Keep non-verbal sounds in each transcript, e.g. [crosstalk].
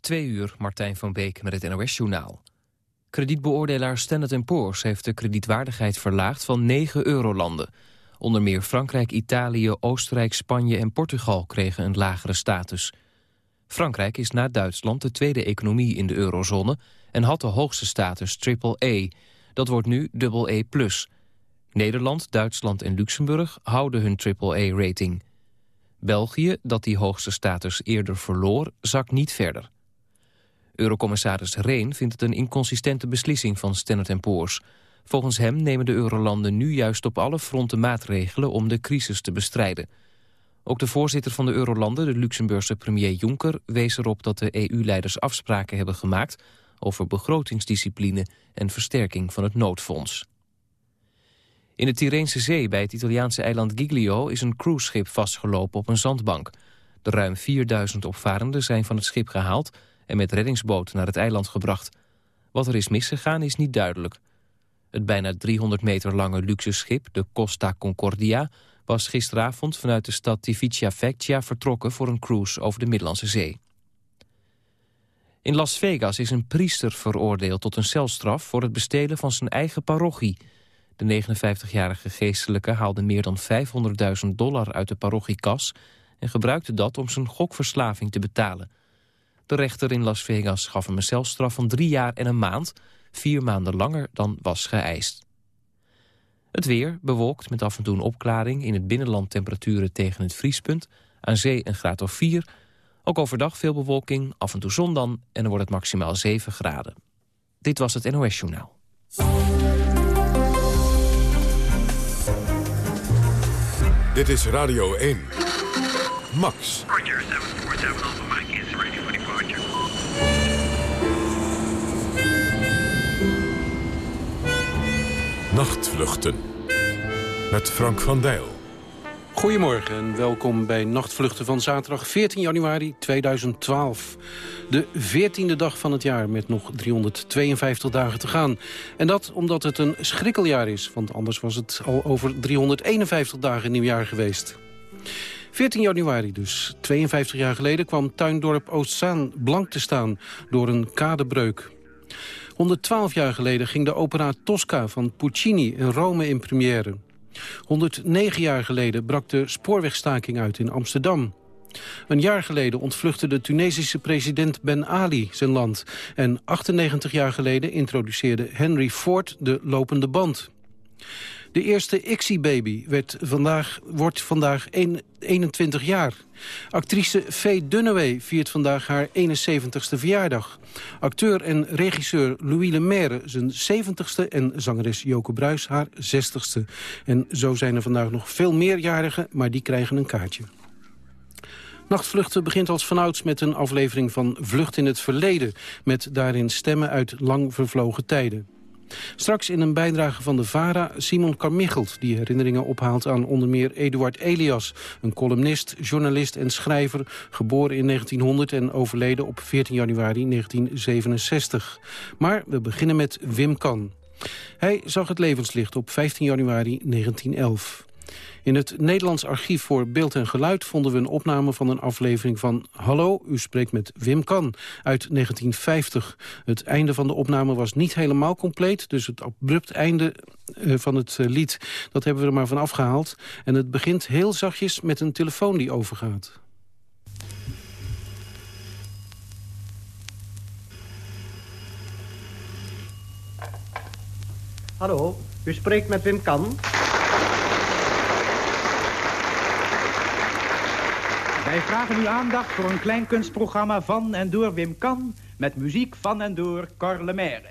Twee uur, Martijn van Beek met het NOS-journaal. Kredietbeoordelaar Standard Poor's heeft de kredietwaardigheid verlaagd van negen eurolanden. Onder meer Frankrijk, Italië, Oostenrijk, Spanje en Portugal kregen een lagere status. Frankrijk is na Duitsland de tweede economie in de eurozone... en had de hoogste status AAA. Dat wordt nu AA+. Nederland, Duitsland en Luxemburg houden hun AAA-rating. België, dat die hoogste status eerder verloor, zakt niet verder. Eurocommissaris Reen vindt het een inconsistente beslissing van Standard Poor's. Volgens hem nemen de eurolanden nu juist op alle fronten maatregelen om de crisis te bestrijden. Ook de voorzitter van de eurolanden, de Luxemburgse premier Juncker... wees erop dat de EU-leiders afspraken hebben gemaakt... over begrotingsdiscipline en versterking van het noodfonds. In de Tireense Zee bij het Italiaanse eiland Giglio... is een cruiseschip vastgelopen op een zandbank. De ruim 4000 opvarenden zijn van het schip gehaald en met reddingsboot naar het eiland gebracht. Wat er is misgegaan is niet duidelijk. Het bijna 300 meter lange luxe schip, de Costa Concordia... was gisteravond vanuit de stad Tivicia Vecchia vertrokken... voor een cruise over de Middellandse Zee. In Las Vegas is een priester veroordeeld tot een celstraf... voor het bestelen van zijn eigen parochie. De 59-jarige geestelijke haalde meer dan 500.000 dollar uit de parochiekas... en gebruikte dat om zijn gokverslaving te betalen... De rechter in Las Vegas gaf hem een celstraf van drie jaar en een maand... vier maanden langer dan was geëist. Het weer bewolkt met af en toe een opklaring... in het binnenland temperaturen tegen het vriespunt... aan zee een graad of 4. Ook overdag veel bewolking, af en toe zon dan... en dan wordt het maximaal 7 graden. Dit was het NOS Journaal. Dit is Radio 1. Max. Nachtvluchten. Met Frank van Dijl. Goedemorgen en welkom bij Nachtvluchten van zaterdag 14 januari 2012. De 14e dag van het jaar met nog 352 dagen te gaan. En dat omdat het een schrikkeljaar is, want anders was het al over 351 dagen nieuwjaar geweest. 14 januari dus, 52 jaar geleden, kwam tuindorp Oostzaan blank te staan door een kadebreuk. 112 jaar geleden ging de opera Tosca van Puccini in Rome in première. 109 jaar geleden brak de spoorwegstaking uit in Amsterdam. Een jaar geleden ontvluchtte de Tunesische president Ben Ali zijn land. En 98 jaar geleden introduceerde Henry Ford de lopende band. De eerste vandaag, wordt vandaag 21 jaar. Actrice Faye Dunaway viert vandaag haar 71ste verjaardag. Acteur en regisseur Louis Lemaire zijn 70ste... en zangeres Joke Bruis haar 60ste. En zo zijn er vandaag nog veel meerjarigen, maar die krijgen een kaartje. Nachtvluchten begint als vanouds met een aflevering van Vlucht in het Verleden... met daarin stemmen uit lang vervlogen tijden. Straks in een bijdrage van de VARA Simon Carmichelt... die herinneringen ophaalt aan onder meer Eduard Elias... een columnist, journalist en schrijver... geboren in 1900 en overleden op 14 januari 1967. Maar we beginnen met Wim Kan. Hij zag het levenslicht op 15 januari 1911. In het Nederlands Archief voor Beeld en Geluid vonden we een opname van een aflevering van Hallo, u spreekt met Wim Kan uit 1950. Het einde van de opname was niet helemaal compleet, dus het abrupt einde eh, van het eh, lied, dat hebben we er maar van afgehaald. En het begint heel zachtjes met een telefoon die overgaat. Hallo, u spreekt met Wim Kan. Wij vragen uw aandacht voor een klein kunstprogramma van en door Wim Kan... met muziek van en door Cor Lemaire.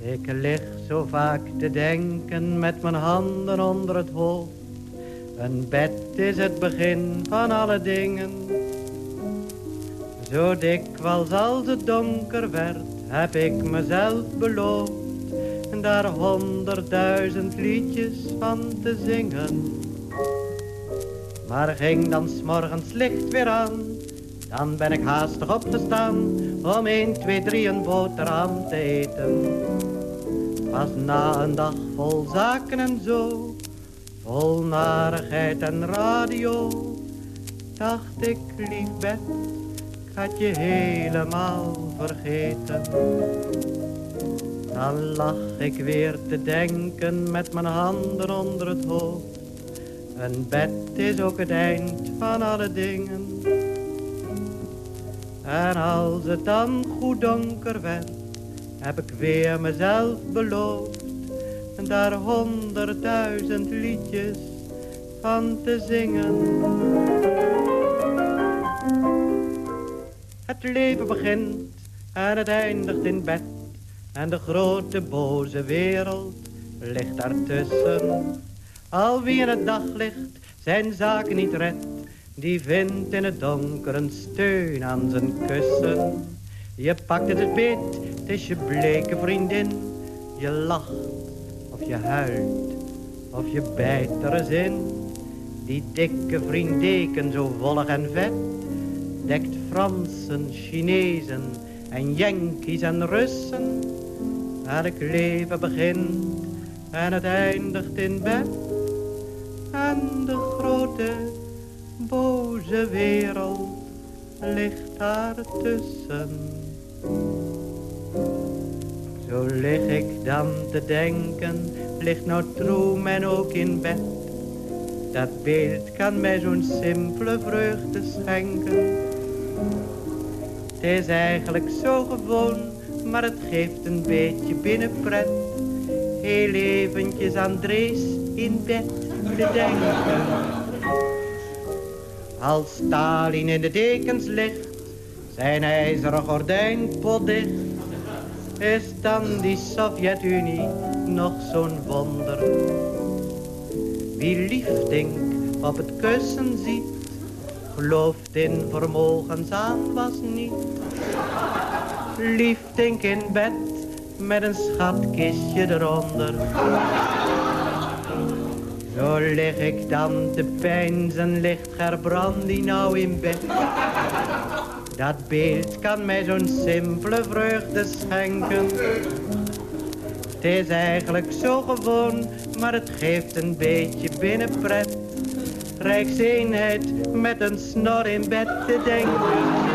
Ik lig zo vaak te denken met mijn handen onder het hoofd. Een bed is het begin van alle dingen. Zo dikwijls als het donker werd, heb ik mezelf beloofd daar honderdduizend liedjes van te zingen. Maar ging dan s'morgens licht weer aan Dan ben ik haastig opgestaan om 1, 2, 3 een boterham te eten. Pas na een dag vol zaken en zo, vol narigheid en radio, dacht ik, lief bed, had je helemaal vergeten. Dan lag ik weer te denken met mijn handen onder het hoofd. Een bed is ook het eind van alle dingen. En als het dan goed donker werd, heb ik weer mezelf beloofd. Daar honderdduizend liedjes van te zingen. Het leven begint en het eindigt in bed. En de grote boze wereld ligt daartussen. Al wie in het daglicht zijn zaken niet redt, die vindt in het donker een steun aan zijn kussen. Je pakt het het is je bleke vriendin. Je lacht of je huilt of je bijt er zin. Die dikke vriendeken zo vollig en vet, dekt Fransen, Chinezen en Yankees en Russen. Elk leven begint en het eindigt in bed. En de grote boze wereld ligt daar tussen. Zo lig ik dan te denken, ligt nou troem en ook in bed. Dat beeld kan mij zo'n simpele vreugde schenken. Het is eigenlijk zo gewoon, maar het geeft een beetje binnenpret. Heel eventjes Andrees in bed te denken. Als Stalin in de dekens ligt, zijn ijzeren gordijn potdicht, is dan die Sovjet-Unie nog zo'n wonder. Wie liefdink op het kussen ziet, gelooft in vermogens aan was niet. Liefdink in bed met een schatkistje eronder. Zo lig ik dan te pijnzen, ligt Gerbrandi nou in bed. Dat beeld kan mij zo'n simpele vreugde schenken. Het is eigenlijk zo gewoon, maar het geeft een beetje binnenpret. Rijkseenheid met een snor in bed te denken.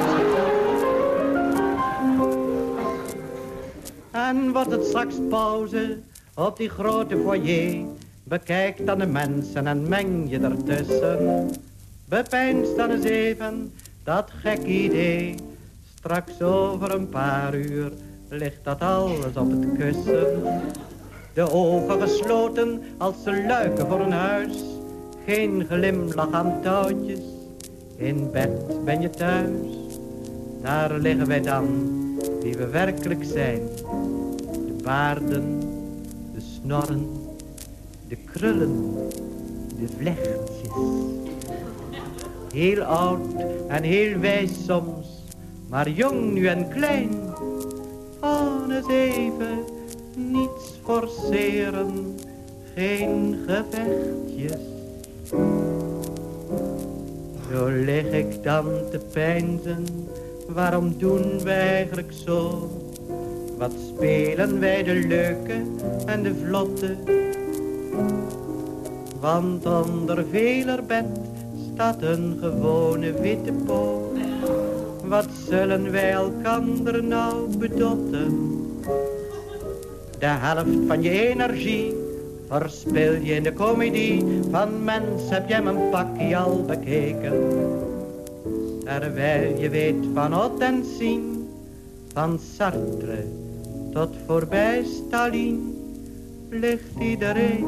En wordt het straks pauze op die grote foyer. Bekijk dan de mensen en meng je ertussen. Bepeins dan eens even dat gek idee. Straks over een paar uur ligt dat alles op het kussen. De ogen gesloten als de luiken voor een huis. Geen glimlach aan touwtjes. In bed ben je thuis. Daar liggen wij dan, wie we werkelijk zijn. De baarden, de snorren, de krullen, de vlechtjes. Heel oud en heel wijs soms, maar jong nu en klein. Oh, eens even, niets forceren, geen gevechtjes. Zo lig ik dan te peinzen, waarom doen wij eigenlijk zo? Wat spelen wij de leuke en de vlotte? Want onder veler bed staat een gewone witte poot. Wat zullen wij elkander nou bedotten? De helft van je energie verspil je in de komedie. Van mens heb jij mijn pakje al bekeken. Terwijl je weet van Ot en Sien, van Sartre tot voorbij Stalin, ligt iedereen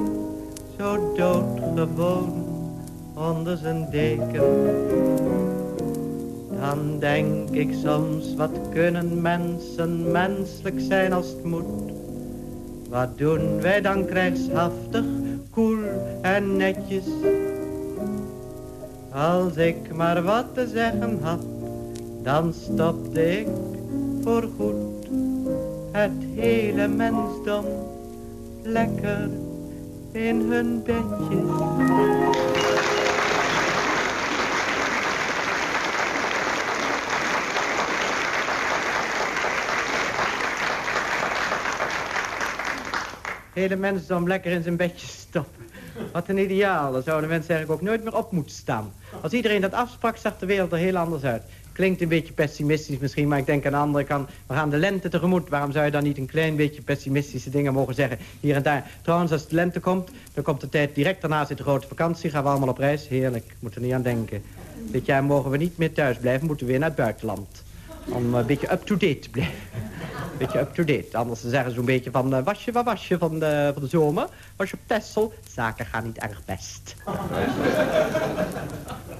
zo doodgewoon onder zijn deken. Dan denk ik soms, wat kunnen mensen menselijk zijn als het moet. Wat doen wij dan krijgshaftig, koel en netjes. Als ik maar wat te zeggen had, dan stopte ik voorgoed het hele mensdom lekker in hun bedjes. Hele mensdom lekker in zijn bedje stoppen. Wat een ideaal. Dan zouden mensen eigenlijk ook nooit meer op moeten staan. Als iedereen dat afsprak, zag de wereld er heel anders uit. Klinkt een beetje pessimistisch misschien, maar ik denk aan de andere kant... we gaan de lente tegemoet. Waarom zou je dan niet een klein beetje pessimistische dingen mogen zeggen? Hier en daar. Trouwens, als de lente komt, dan komt de tijd direct daarna zit de grote vakantie. Gaan we allemaal op reis. Heerlijk, moet er niet aan denken. Dit jaar mogen we niet meer thuis blijven, moeten we weer naar het buitenland. Om een beetje up-to-date te blijven. Een [laughs] beetje up-to-date. Anders zeggen ze zo'n beetje van... Uh, was je, wat was je van de, van de zomer? Was je op Texel? Zaken gaan niet erg best. [laughs]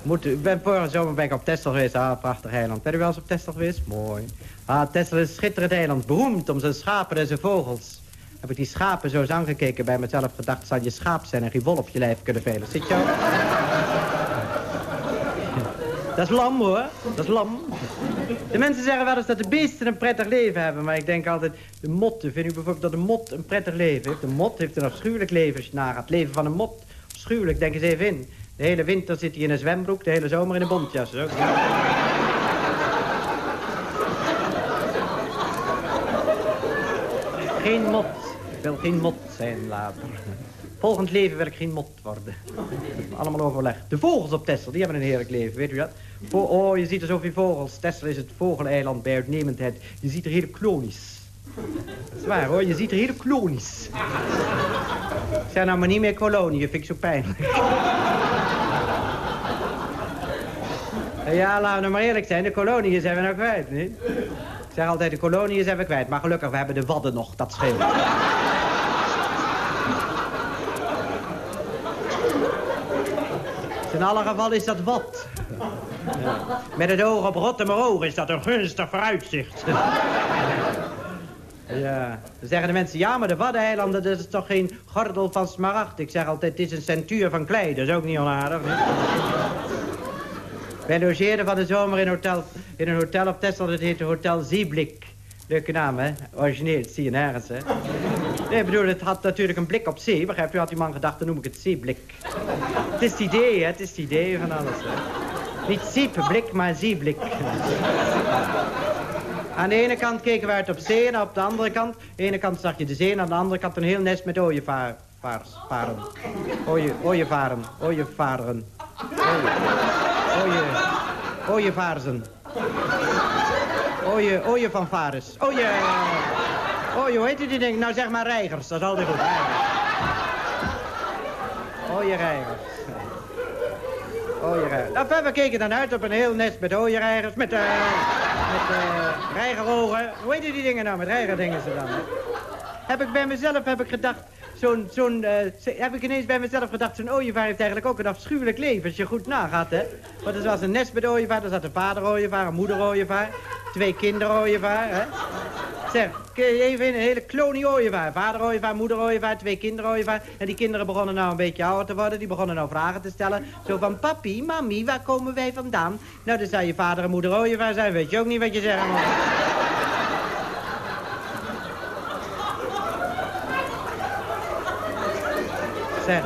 Moet, ik ben vorige zomer ben ik op Texel geweest. Ah, prachtig eiland. Ben je wel eens op Texel geweest? Mooi. Ah, Texel is een schitterend eiland. Beroemd om zijn schapen en zijn vogels. Heb ik die schapen zo eens aangekeken bij mezelf gedacht... zou je schaap zijn en geen wol op je lijf kunnen velen. Zit je ook? [laughs] Dat is lam hoor, dat is lam. De mensen zeggen wel eens dat de beesten een prettig leven hebben. Maar ik denk altijd, de motten. Vind u bijvoorbeeld dat een mot een prettig leven heeft? De mot heeft een afschuwelijk leven als je. Het leven van een mot, afschuwelijk, denk eens even in. De hele winter zit hij in een zwembroek, de hele zomer in een bontjas. Ook. Geen mot. Ik wil geen mot zijn later. Volgend leven wil ik geen mot worden. Allemaal overleg. De vogels op Texel, die hebben een heerlijk leven, weet u dat? oh, je ziet er zoveel vogels. Texel is het vogeleiland bij uitnemendheid. Je ziet er hele klonisch. Dat is waar hoor, je ziet er hele klonisch. Zeg nou maar niet meer kolonie, vind ik zo pijnlijk. Ja, laten we nou maar eerlijk zijn, de koloniën zijn we nou kwijt, niet? Ik zeg altijd, de koloniën zijn we kwijt. Maar gelukkig, we hebben de wadden nog, dat scheelt. In alle geval is dat wat. Met het oog op Rotterdam is dat een gunstig vooruitzicht. Ja, dan zeggen de mensen, ja, maar de Waddeneilanden, dat is toch geen gordel van smaragd. Ik zeg altijd, het is een centuur van klei, dat is ook niet onaardig. Wij logeerden van de zomer in, hotel, in een hotel op Texel, dat heette Hotel Zieblik. Leuke naam, hè? Origineel, zie je nergens, hè? Nee, ik bedoel, het had natuurlijk een blik op zee. Begrijp je, had die man gedacht, dan noem ik het zeeblik. Het is het idee, hè? Het is het idee van alles, hè? Niet zeepblik, maar zeeblik. Aan de ene kant keken we uit op zee en op de andere kant... Aan de ene kant zag je de zee en aan de andere kant een heel nest met ooievaars. Varen. Ooie, ooievaren. Ooievaren. Ooie, ooievaarzen. Ooie, ooie van Vares. Ooie... Ooie, hoe heet u die ding? Nou zeg maar reigers, dat is altijd goed. Ooie reigers. Ooiereigers. Nou, we keken dan uit op een heel nest met ooiereigers, met, uh, met uh, reigerogen. Hoe heet die dingen nou? Met reigerdingen ze dan? Heb ik bij mezelf heb ik gedacht, zo'n, zo'n, uh, heb ik ineens bij mezelf gedacht, zo'n ooievaar heeft eigenlijk ook een afschuwelijk leven, als je goed nagaat, hè. Want er was een nest met ooievaar, er zat een vader ooievaar, een moeder ooievaar, twee kinderen ooievaar, hè. Zeg, even in een hele klonie ooievaar. Vader ooievaar, moeder ooievaar, twee kinderen ooievaar. En die kinderen begonnen nou een beetje ouder te worden. Die begonnen nou vragen te stellen. Zo van, papi, mami, waar komen wij vandaan? Nou, dan zou je vader en moeder ooievaar zijn. Weet je ook niet wat je zegt. Zeg,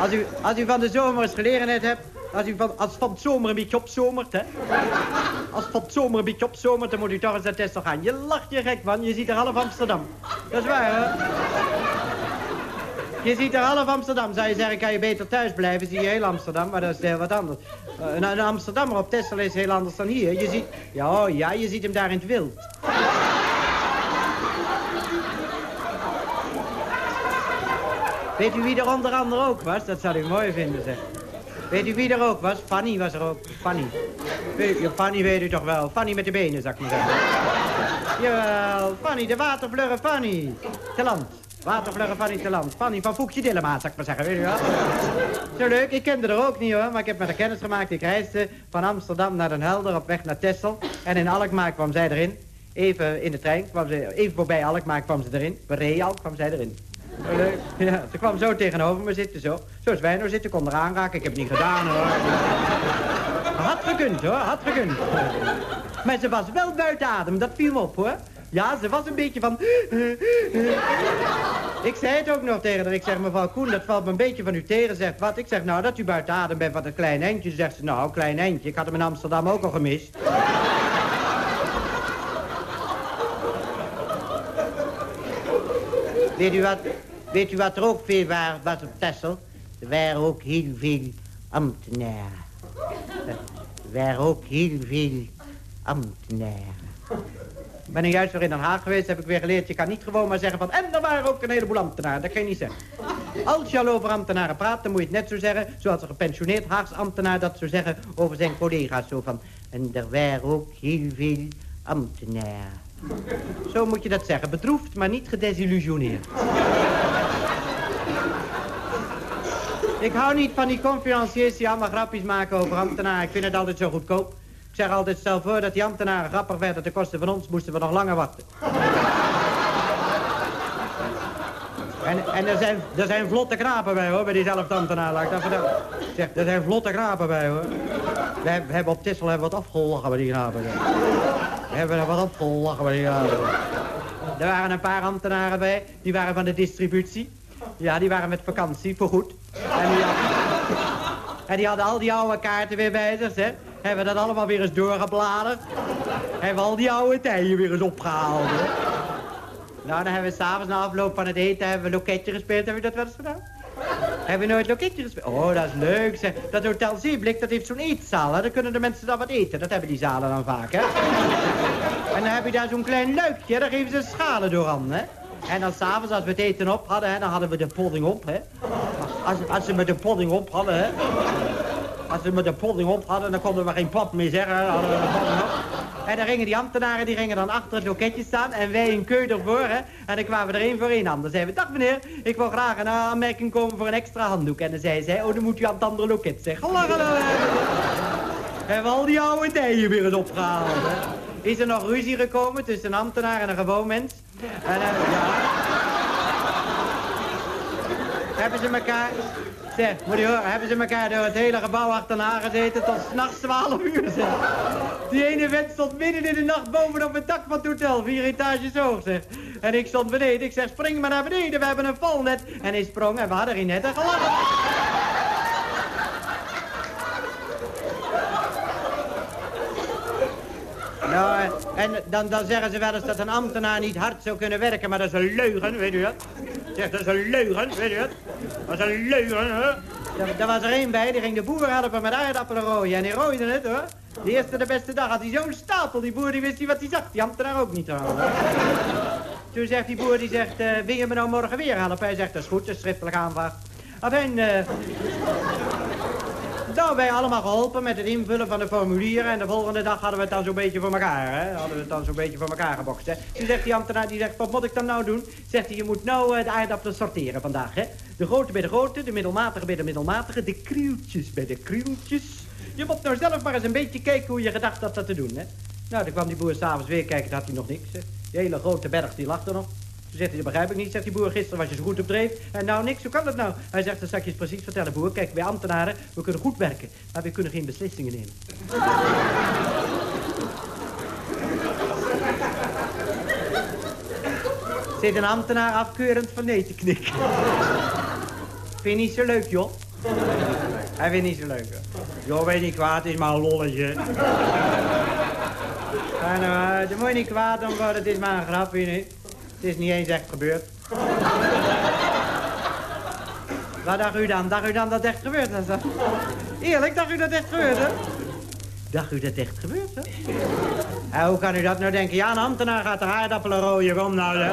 als u, als u van de zomer eens gelegenheid hebt... Als, u van, als van het zomer een beetje opzomert, hè. Als van het zomer een beetje opzomert, dan moet u toch eens naar Tesla gaan. Je lacht je gek, man. Je ziet er half Amsterdam. Dat is waar, hè. Je ziet er half Amsterdam. Zou je zeggen, kan je beter thuis blijven, zie je heel Amsterdam. Maar dat is heel wat anders. Uh, een, Amsterdammer op Tesla is heel anders dan hier. Je ziet, ja, oh, ja, je ziet hem daar in het wild. Weet u wie er onder andere ook was? Dat zou ik mooi vinden, zeg. Weet u wie er ook was? Fanny was er ook. Fanny. Weet Fanny weet u toch wel. Fanny met de benen, zou ik maar zeggen. Jawel, Fanny, de watervlugge Fanny. Te land. Watervlugge Fanny te land. Fanny van Foekje Dillema, zou ik maar zeggen, weet u wel. Zo leuk, ik kende er ook niet hoor, maar ik heb met haar kennis gemaakt. Ik reisde van Amsterdam naar Den Helder op weg naar Texel. En in Alkmaar kwam zij erin. Even in de trein, kwam ze, even voorbij Alkmaar kwam ze erin. Bij kwam zij erin. Leuk. Ja, ze kwam zo tegenover me zitten, zo. Zoals wij nou zitten, kon er aanraken. Ik heb het niet gedaan, hoor. Had gekund, hoor. Had gekund. Maar ze was wel buiten adem. Dat viel op, hoor. Ja, ze was een beetje van... Ik zei het ook nog tegen haar. Ik zeg, mevrouw Koen, dat valt me een beetje van u tegen. Zegt, wat? Ik zeg, nou, dat u buiten adem bent wat een klein eindje. Zegt ze, nou, klein eindje. Ik had hem in Amsterdam ook al gemist. Weet u wat? Weet u wat er ook veel waar, was op Texel? Er waren ook heel veel ambtenaren. Er waren ook heel veel ambtenaren. Ik ben juist weer in Den Haag geweest, heb ik weer geleerd. Je kan niet gewoon maar zeggen van... en er waren ook een heleboel ambtenaren. Dat kan je niet zeggen. Als je al over ambtenaren praat, dan moet je het net zo zeggen... zoals een gepensioneerd Haags ambtenaar dat zou zeggen over zijn collega's. Zo van... en er waren ook heel veel ambtenaren. Zo moet je dat zeggen. Bedroefd, maar niet gedesillusioneerd. Ik hou niet van die conferenciers die allemaal grapjes maken over ambtenaren. Ik vind het altijd zo goedkoop. Ik zeg altijd, stel voor dat die ambtenaren grappig werden ten koste van ons, moesten we nog langer wachten. En, en er, zijn, er zijn vlotte knapen bij hoor, bij diezelfde ambtenaar, laat ik dat vertellen. Zeg, er zijn vlotte knapen bij hoor. We, hebben, op Tissel hebben wat afgelachen bij die knapen. We hebben wat afgelachen bij die knapen. Er waren een paar ambtenaren bij, die waren van de distributie. Ja, die waren met vakantie, voorgoed. En die, hadden, en die hadden al die oude kaarten weer bij zich, hè. Hebben dat allemaal weer eens doorgebladerd. Hebben al die oude tijden weer eens opgehaald. Nou, dan hebben we s'avonds na afloop van het eten hebben we loketje gespeeld. Heb je dat wel eens gedaan? Hebben we nooit loketje gespeeld? Oh, dat is leuk. Dat Hotel Zeeblik, dat heeft zo'n eetzaal. Dan kunnen de mensen dan wat eten. Dat hebben die zalen dan vaak, hè. En dan heb je daar zo'n klein luikje, daar geven ze schalen door aan, hè. En dan s'avonds, als we het eten op hadden, hè, dan hadden we de podding op, hè. Als, als ze met de podding op hadden, hè. Als we met de podding op hadden, dan konden we geen pap meer zeggen. Hadden. En dan gingen die ambtenaren, die gingen dan achter het loketje staan. En wij een keu ervoor, hè. En dan kwamen we er één voor één aan. Dan zeiden we, dag meneer, ik wil graag een aanmerking komen voor een extra handdoek. En dan zei zij, oh, dan moet u aan het andere loket zeggen. Hebben we al die oude tijden weer eens opgehaald, hè. Is er nog ruzie gekomen tussen een ambtenaar en een gewoon mens? En, uh, ja. Hebben ze elkaar... Zeg, moet je horen, hebben ze elkaar door het hele gebouw achterna gezeten tot s'nachts 12 uur, zeg. Die ene vent stond midden in de nacht boven op het dak van het hotel, vier etages hoog, zeg. En ik stond beneden, ik zeg, spring maar naar beneden, we hebben een valnet. En hij sprong en we hadden geen net en gelachen. Nou, en dan, dan zeggen ze wel eens dat een ambtenaar niet hard zou kunnen werken, maar dat is een leugen, weet u dat? Zeg, dat is een leugen, weet u dat? Dat is een leugen, hè? Daar, was er één bij, die ging de boer helpen met aardappelen rooien. En die rooide het, hoor. De eerste de beste dag had hij zo'n stapel. Die boer die wist niet wat hij zag. Die ambtenaar ook niet trouwens. Toen zegt die boer, die zegt, uh, wil je me nou morgen weer helpen? Hij zegt, dat is goed, dat is schriftelijk aanvraag. Afijn, uh, nou, wij allemaal geholpen met het invullen van de formulieren. En de volgende dag hadden we het dan zo'n beetje voor elkaar, hè. Hadden we het dan zo'n beetje voor elkaar gebokst, hè. Toen zegt die ambtenaar, die zegt, wat moet ik dan nou doen? Zegt hij, je moet nou uh, de aardappelen sorteren vandaag, hè. De grote bij de grote, de middelmatige bij de middelmatige, de krieltjes bij de krieltjes. Je moet nou zelf maar eens een beetje kijken hoe je gedacht had dat te doen, hè. Nou, toen kwam die boer s'avonds weer kijken, toen had hij nog niks. Die hele grote berg, die lag er nog. Toen zegt hij, dat begrijp ik niet. Zegt die boer, gisteren was je zo goed op dreef. En nou niks, hoe kan dat nou? Hij zegt, dat zal ik je precies vertellen, boer. Kijk, wij ambtenaren, we kunnen goed werken. Maar we kunnen geen beslissingen nemen. [laughs] Zit een ambtenaar afkeurend van nee te knikken. [laughs] Vind je niet zo leuk, joh? Hij vindt niet zo leuk, joh. Joh, weet niet kwaad, is maar een lolletje. En, uh, daar moet je niet kwaad om het is maar een grapje, niet? Het is niet eens echt gebeurd. Wat dacht u dan? Dacht u dan dat echt gebeurd was? Eerlijk, dacht u dat echt gebeurde? Dacht u dat echt gebeurd hoe kan u dat nou denken? Ja, een ambtenaar gaat de aardappelen rooien. Kom nou, hè.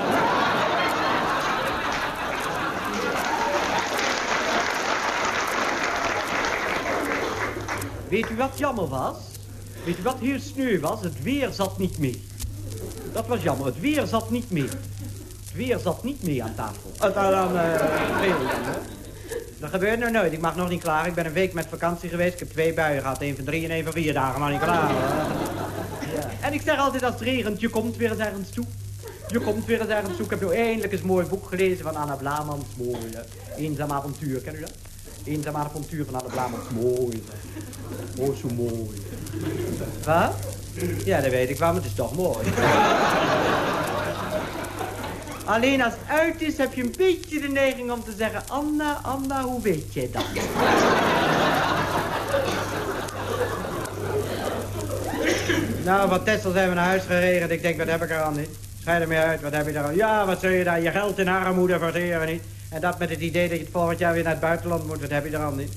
Weet u wat jammer was? Weet u wat heel sneu was? Het weer zat niet mee. Dat was jammer. Het weer zat niet mee. Weer zat niet mee aan tafel. Uh, dan, uh, dat gebeurt nog nooit. Ik mag nog niet klaar. Ik ben een week met vakantie geweest. Ik heb twee buien gehad. Eén van drie en één van vier dagen. Maar niet klaar. Ja. En ik zeg altijd als het regent, je komt weer eens ergens toe. Je komt weer eens ergens toe. Ik heb nu eindelijk eens een mooi boek gelezen van Anna Blamans. Mooi, hè? Eenzaam avontuur. Ken u dat? Eenzaam avontuur van Anna Blamans. Mooi, hè? Oh, zo mooi. Wat? Ja, dat weet ik wel, maar het is toch mooi. Alleen als het uit is, heb je een beetje de neiging om te zeggen... Anna, Anna, hoe weet jij dat? [laughs] nou, van Tessel zijn we naar huis geregend. Ik denk, wat heb ik er aan niet? Schijt er mee uit, wat heb je daar aan? Ja, wat zul je daar? Je geld in armoede verteren niet. En dat met het idee dat je het volgend jaar weer naar het buitenland moet. Wat heb je er al niet?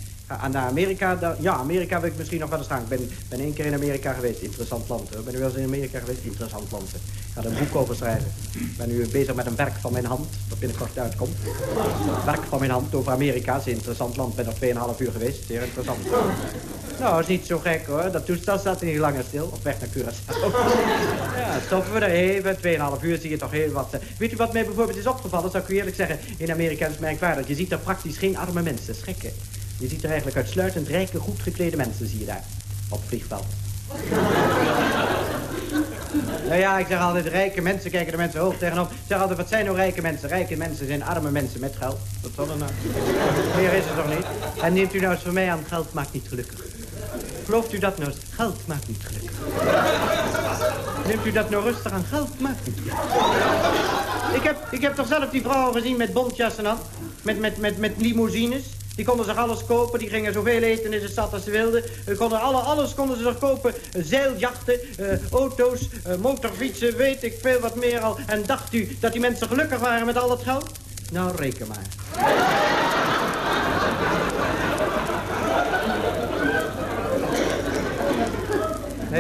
Naar Amerika, dan, ja, Amerika wil ik misschien nog wel eens gaan. Ik ben, ben één keer in Amerika geweest, interessant land. Hoor. Ben u wel eens in Amerika geweest? Interessant land. Ik ga er een boek over schrijven. Ik ben nu bezig met een werk van mijn hand, dat binnenkort uitkomt. werk van mijn hand over Amerika, een interessant land. Ik ben er 2,5 uur geweest, zeer interessant. Nou, is niet zo gek hoor. Dat toestel staat niet langer stil. Op weg naar Curaçao. [laughs] ja, stoppen we er even. 2,5 uur zie je toch heel wat. Weet u wat mij bijvoorbeeld is opgevallen, zou ik u eerlijk zeggen. In Amerika is het merkwaardig. Je ziet er praktisch geen arme mensen. Schrikken. Je ziet er eigenlijk uitsluitend rijke, goed geklede mensen, zie je daar. Op het vliegveld. [laughs] nou ja, ik zeg altijd, rijke mensen kijken de mensen hoog tegenop. Ik zeg altijd, wat zijn nou rijke mensen? Rijke mensen zijn arme mensen met geld. Wat zal er nou? Meer is het toch niet? En neemt u nou eens van mij aan, geld maakt niet gelukkig. Gelooft u dat nou eens? Geld maakt niet gelukkig. Neemt u dat nou rustig aan? Geld maakt niet gelukkig. Ik heb, ik heb toch zelf die vrouwen gezien met bontjassen aan? Met, met, met, met limousines? Die konden zich alles kopen, die gingen zoveel eten in de stad als ze wilden. Konden alle, alles konden ze zich kopen. Zeiljachten, uh, auto's, motorfietsen, weet ik veel wat meer al. En dacht u dat die mensen gelukkig waren met al dat geld? Nou, reken maar.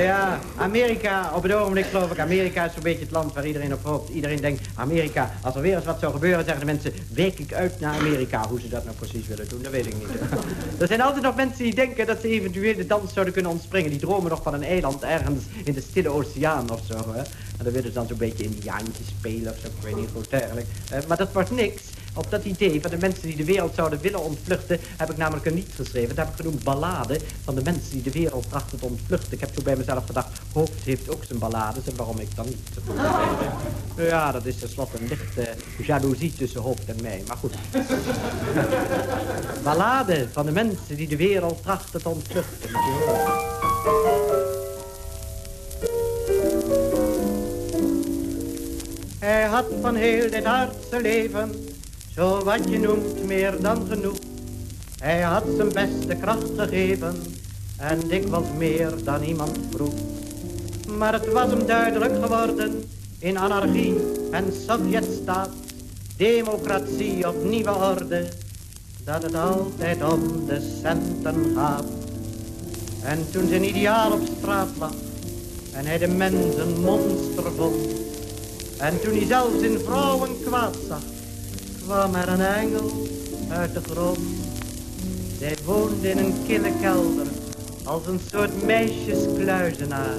Ja, Amerika, op het ogenblik geloof ik, Amerika is zo'n beetje het land waar iedereen op hoopt. Iedereen denkt, Amerika, als er weer eens wat zou gebeuren, zeggen de mensen, wijk ik uit naar Amerika. Hoe ze dat nou precies willen doen, dat weet ik niet. [laughs] er zijn altijd nog mensen die denken dat ze eventueel de dans zouden kunnen ontspringen. Die dromen nog van een eiland ergens in de stille oceaan of zo. Hè? En dan willen ze dan zo'n beetje indiaantjes spelen of zo, ik weet niet hoe dergelijk. Uh, maar dat wordt niks. Op dat idee van de mensen die de wereld zouden willen ontvluchten... heb ik namelijk een lied geschreven. Dat heb ik genoemd ballade van de mensen die de wereld trachten te ontvluchten. Ik heb zo bij mezelf gedacht, hoofd heeft ook zijn ballades... en waarom ik dan niet? [laughs] Ja, dat is tenslotte een lichte jaloezie tussen hoofd en mij. Maar goed. [laughs] ballade van de mensen die de wereld trachten te ontvluchten. Hij had van heel dit aardse leven zo wat je noemt meer dan genoeg. Hij had zijn beste kracht gegeven en dikwijls meer dan iemand vroeg. Maar het was hem duidelijk geworden in anarchie en Sovjetstaat, democratie of nieuwe orde, dat het altijd om de centen gaat. En toen zijn ideaal op straat lag en hij de mens een monster vond, en toen hij zelfs in vrouwen kwaad zag, kwam er een engel uit de grond. Zij woonde in een kille kelder, als een soort meisjeskluizenaar.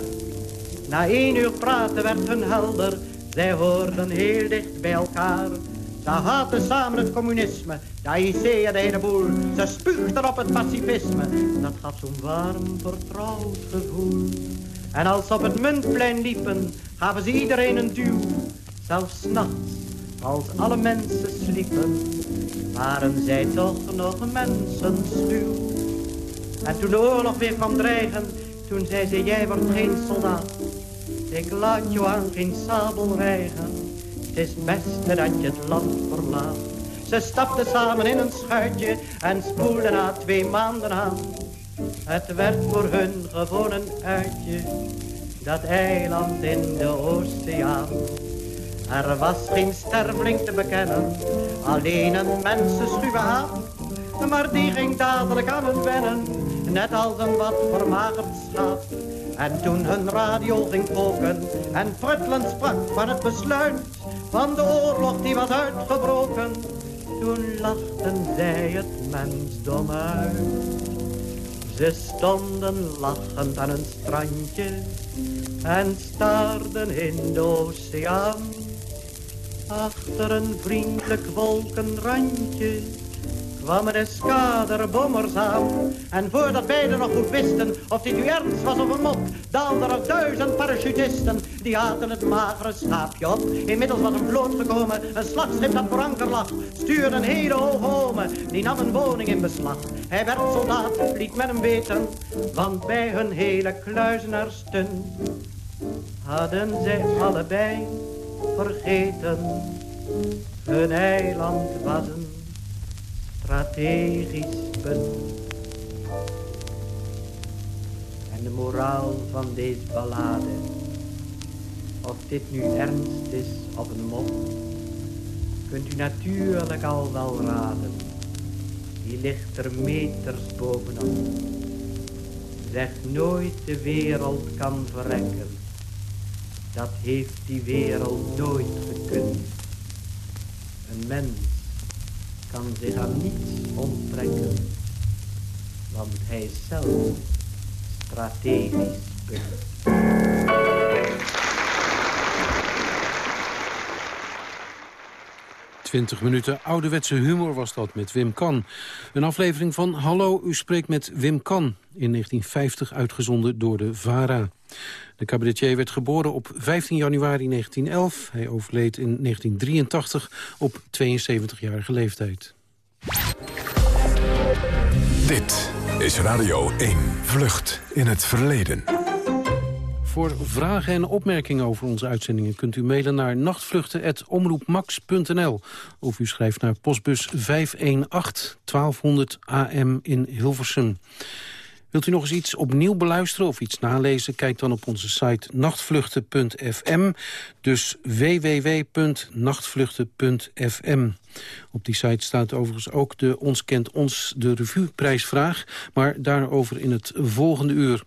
Na één uur praten werd hun helder, zij hoorden heel dicht bij elkaar. Ze haatten samen het communisme, de en de hele boel. Ze spuugden op het pacifisme, dat gaf zo'n warm, vertrouwd gevoel. En als ze op het muntplein liepen, gaven ze iedereen een duw. Zelfs nachts als alle mensen sliepen, waren zij toch nog mensen schuw. En toen de oorlog weer kwam dreigen, toen zei ze, jij wordt geen soldaat. Ik laat je aan geen sabel rijgen, het is beste dat je het land verlaat. Ze stapten samen in een schuitje en spoelden na twee maanden aan. Het werd voor hun gewoon een uitje, dat eiland in de oceaan. Er was geen sterveling te bekennen, alleen een mensenschuwe haat. Maar die ging dadelijk aan het wennen, net als een wat vermagerd schaap. En toen hun radio ging poken en pruttelend sprak van het besluit van de oorlog die was uitgebroken. Toen lachten zij het mensdom uit. Ze stonden lachend aan een strandje en staarden in de oceaan. Achter een vriendelijk wolkenrandje kwam een bommers aan. En voordat beiden nog goed wisten of dit nu ernst was of een mop, daalden er duizend parachutisten. Die haten het magere schaapje op. Inmiddels was een vloot gekomen, een slagschip dat voor anker lag. Stuurde een hele hoge ome, die nam een woning in beslag. Hij werd soldaat, liet men hem weten, want bij hun hele kluizenaarsstunt hadden zij allebei vergeten. Hun eiland was een strategisch punt. En de moraal van deze ballade, of dit nu ernst is of een mop, kunt u natuurlijk al wel raden. Die ligt er meters bovenop. Zeg nooit de wereld kan verrekken. Dat heeft die wereld nooit gekund. Een mens kan zich aan niets onttrekken. Want hij is zelf strategisch punt. 20 minuten ouderwetse humor was dat met Wim Kan. Een aflevering van Hallo, u spreekt met Wim Kan. In 1950 uitgezonden door de VARA. De cabaretier werd geboren op 15 januari 1911. Hij overleed in 1983 op 72-jarige leeftijd. Dit is Radio 1 Vlucht in het verleden. Voor vragen en opmerkingen over onze uitzendingen... kunt u mailen naar nachtvluchten.omroepmax.nl. Of u schrijft naar postbus 518 1200 AM in Hilversum. Wilt u nog eens iets opnieuw beluisteren of iets nalezen? Kijk dan op onze site nachtvluchten.fm. Dus www.nachtvluchten.fm. Op die site staat overigens ook de Ons Kent Ons de revueprijsvraag. Maar daarover in het volgende uur.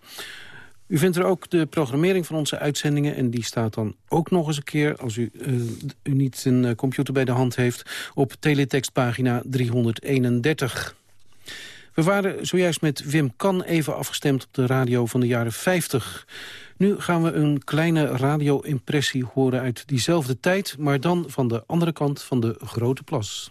U vindt er ook de programmering van onze uitzendingen... en die staat dan ook nog eens een keer, als u, uh, u niet een uh, computer bij de hand heeft... op teletextpagina 331. We waren zojuist met Wim Kan even afgestemd op de radio van de jaren 50. Nu gaan we een kleine radio-impressie horen uit diezelfde tijd... maar dan van de andere kant van de Grote Plas.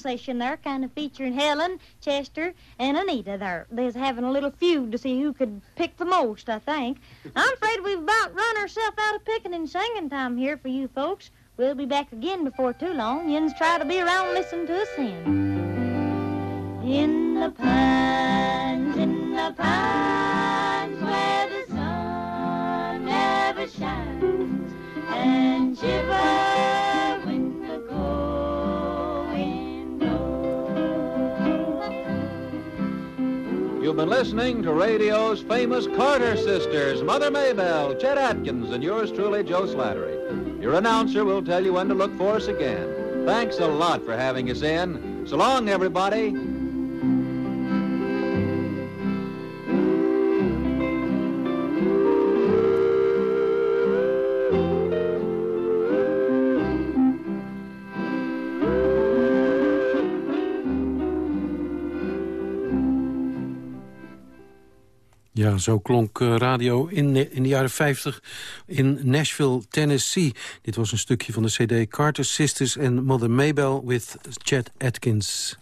Session there, kind of featuring Helen, Chester, and Anita there. They's having a little feud to see who could pick the most, I think. I'm afraid we've about run ourselves out of picking and singing time here for you folks. We'll be back again before too long. Yins try to be around and listen to us sing. In the pines, in the pines, where the sun never shines, and shiver You've been listening to radio's famous Carter sisters, Mother Maybell, Chet Atkins, and yours truly, Joe Slattery. Your announcer will tell you when to look for us again. Thanks a lot for having us in. So long, everybody. Ja, zo klonk uh, radio in, in de jaren 50 in Nashville, Tennessee. Dit was een stukje van de cd Carter Sisters en Mother Maybell with Chet Atkins.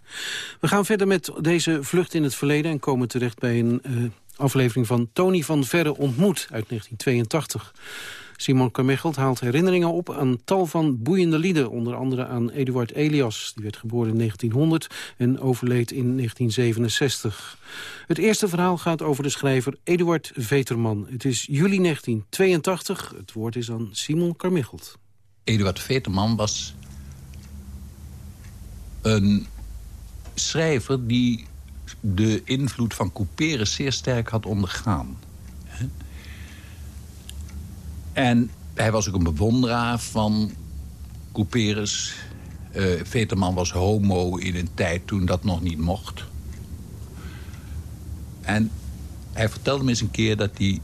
We gaan verder met deze vlucht in het verleden... en komen terecht bij een eh, aflevering van Tony van Verre ontmoet uit 1982. Simon Carmichelt haalt herinneringen op aan tal van boeiende lieden. Onder andere aan Eduard Elias. Die werd geboren in 1900 en overleed in 1967. Het eerste verhaal gaat over de schrijver Eduard Veterman. Het is juli 1982. Het woord is aan Simon Carmichelt. Eduard Veterman was een schrijver die de invloed van Couperus zeer sterk had ondergaan. En hij was ook een bewonderaar van Couperus. Uh, Veterman was homo in een tijd toen dat nog niet mocht. En hij vertelde me eens een keer dat hij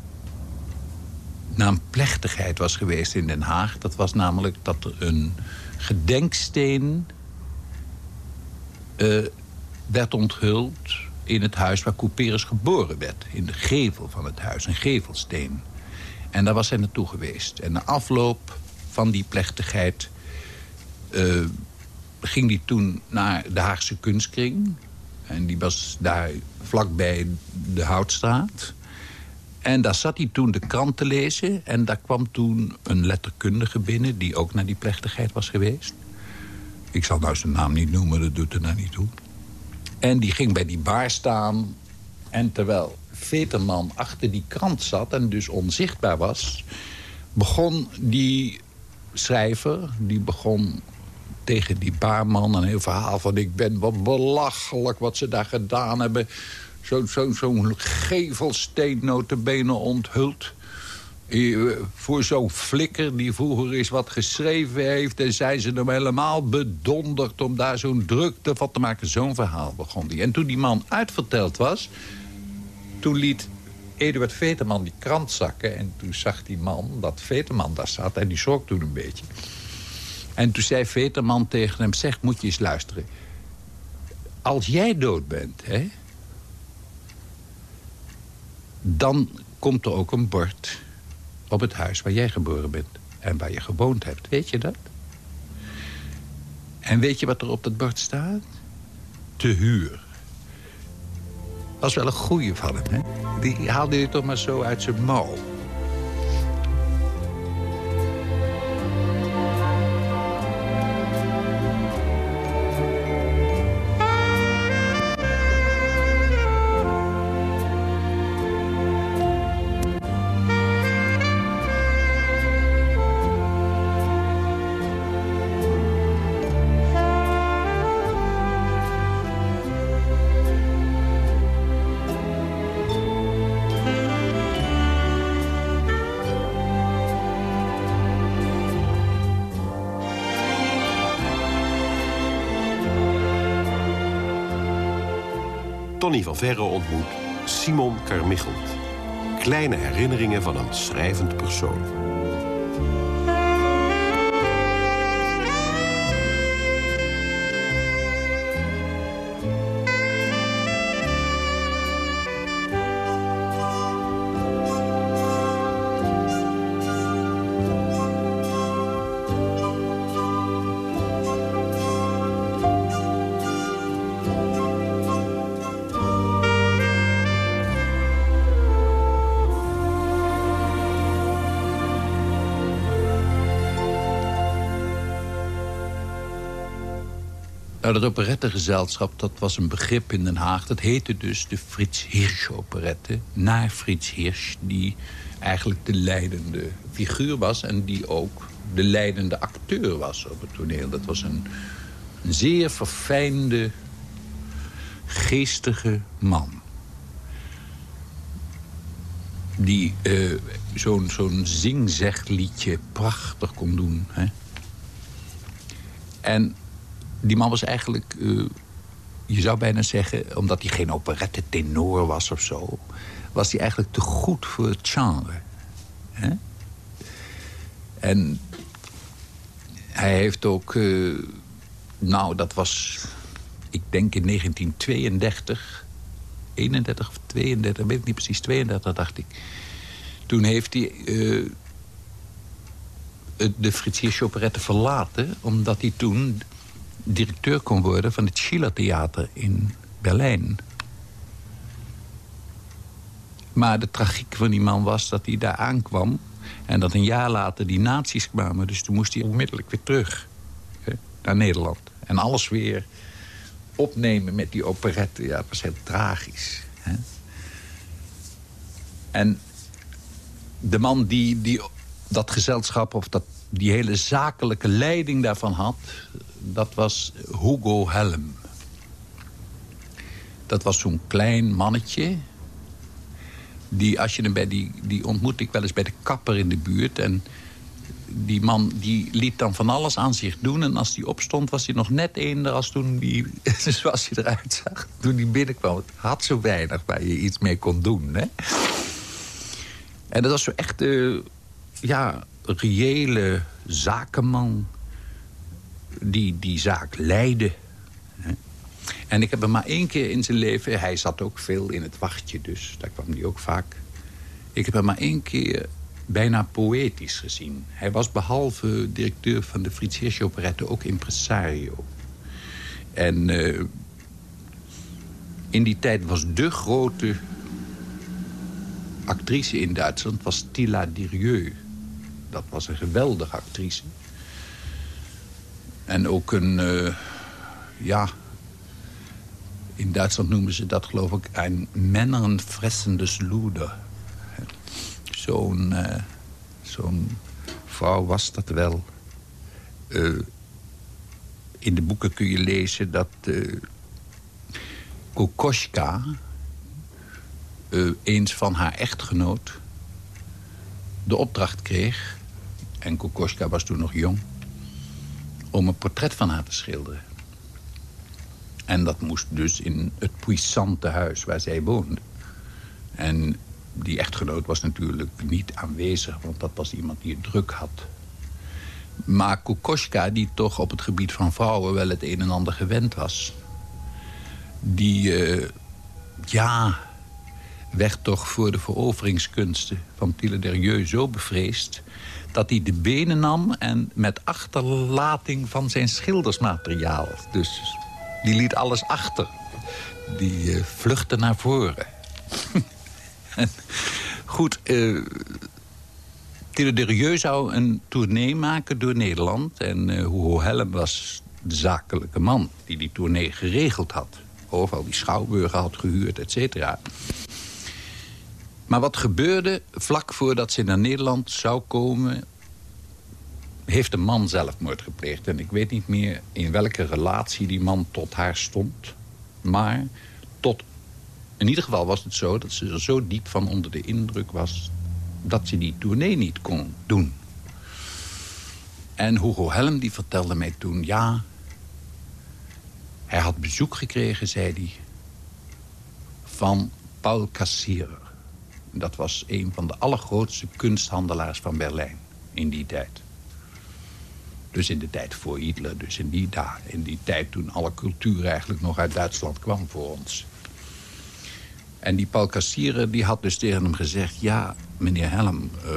naar een plechtigheid was geweest in Den Haag. Dat was namelijk dat er een gedenksteen uh, werd onthuld in het huis waar Couperus geboren werd. In de gevel van het huis, een gevelsteen. En daar was hij naartoe geweest. En na afloop van die plechtigheid... Uh, ging hij toen naar de Haagse kunstkring. En die was daar vlakbij de Houtstraat. En daar zat hij toen de krant te lezen. En daar kwam toen een letterkundige binnen... die ook naar die plechtigheid was geweest. Ik zal nou zijn naam niet noemen, dat doet er nou niet toe. En die ging bij die bar staan. En terwijl Veterman achter die krant zat en dus onzichtbaar was... begon die schrijver, die begon tegen die baarman een heel verhaal van... ik ben wat belachelijk wat ze daar gedaan hebben. Zo'n zo, zo gevelsteen notabene onthuld. Eh, voor zo'n flikker die vroeger eens wat geschreven heeft... en zijn ze hem helemaal bedonderd om daar zo'n drukte van te maken. Zo'n verhaal begon die. En toen die man uitverteld was... toen liet Eduard Veterman die krant zakken... en toen zag die man dat Veterman daar zat en die schrok toen een beetje. En toen zei Veterman tegen hem... zeg, moet je eens luisteren. Als jij dood bent, hè... dan komt er ook een bord op het huis waar jij geboren bent en waar je gewoond hebt. Weet je dat? En weet je wat er op dat bord staat? Te huur. Is wel een goeie van hem, hè? Die haalde je toch maar zo uit zijn mouw. Van Verre ontmoet Simon Carmichelt. Kleine herinneringen van een schrijvend persoon. Nou, dat operettegezelschap, dat was een begrip in Den Haag. Dat heette dus de Frits Hirsch operette. Naar Frits Hirsch, die eigenlijk de leidende figuur was... en die ook de leidende acteur was op het toneel. Dat was een, een zeer verfijnde, geestige man. Die uh, zo'n zo'n zingzegliedje prachtig kon doen. Hè? En die man was eigenlijk, uh, je zou bijna zeggen... omdat hij geen operette tenor was of zo... was hij eigenlijk te goed voor het genre. En hij heeft ook... Uh, nou, dat was, ik denk in 1932... 31 of 32, weet ik niet precies, 32 dacht ik. Toen heeft hij uh, de operette verlaten... omdat hij toen directeur kon worden van het Schiller-theater in Berlijn. Maar de tragiek van die man was dat hij daar aankwam... En dat een jaar later die nazi's kwamen. Dus toen moest hij onmiddellijk weer terug hè, naar Nederland. En alles weer opnemen met die operette. Ja, dat was heel tragisch. Hè. En de man die, die dat gezelschap of dat, die hele zakelijke leiding daarvan had... dat was Hugo Helm. Dat was zo'n klein mannetje. Die, als je hem bij die, die ontmoette ik wel eens bij de kapper in de buurt. En die man die liet dan van alles aan zich doen. En als die opstond was hij nog net eender als toen die, [laughs] zoals hij eruit zag. Toen hij binnenkwam. Het had zo weinig waar je iets mee kon doen. Hè? En dat was zo echt uh, ja, reële zakenman die die zaak leidde. En ik heb hem maar één keer in zijn leven... hij zat ook veel in het wachtje, dus daar kwam hij ook vaak. Ik heb hem maar één keer bijna poëtisch gezien. Hij was behalve directeur van de Frits Hirsch operette ook impresario. En uh, in die tijd was de grote actrice in Duitsland was Tilla Dirieu. Dat was een geweldige actrice. En ook een, uh, ja... In Duitsland noemen ze dat, geloof ik, een mannenfressende sloeder. Zo'n uh, zo'n vrouw was dat wel. Uh, in de boeken kun je lezen dat uh, Kokoschka... eens van haar echtgenoot de opdracht kreeg... en Kokoschka was toen nog jong... om een portret van haar te schilderen. En dat moest dus in het puissante huis waar zij woonde. En die echtgenoot was natuurlijk niet aanwezig... want dat was iemand die het druk had. Maar Kokoschka, die toch op het gebied van vrouwen... wel het een en ander gewend was... die, uh, ja, werd toch voor de veroveringskunsten van Tille Derieux zo bevreesd... dat hij de benen nam en met achterlating van zijn schildersmateriaal... dus die liet alles achter. Die uh, vluchtte naar voren. [laughs] Goed, uh, Rieu zou een tournee maken door Nederland. En uh, Hugo Helm was de zakelijke man die die tournee geregeld had. Overal die schouwburgen had gehuurd, et cetera. Maar wat gebeurde vlak voordat ze naar Nederland zou komen heeft een man zelfmoord gepleegd. En ik weet niet meer in welke relatie die man tot haar stond. Maar tot, in ieder geval was het zo dat ze er zo diep van onder de indruk was... dat ze die tournee niet kon doen. En Hugo Helm die vertelde mij toen... ja, hij had bezoek gekregen, zei hij... van Paul Cassirer. Dat was een van de allergrootste kunsthandelaars van Berlijn in die tijd. Dus in de tijd voor Hitler, dus in die, daar, in die tijd toen alle cultuur eigenlijk nog uit Duitsland kwam voor ons. En die Paul Kassieren die had dus tegen hem gezegd... ja, meneer Helm, uh,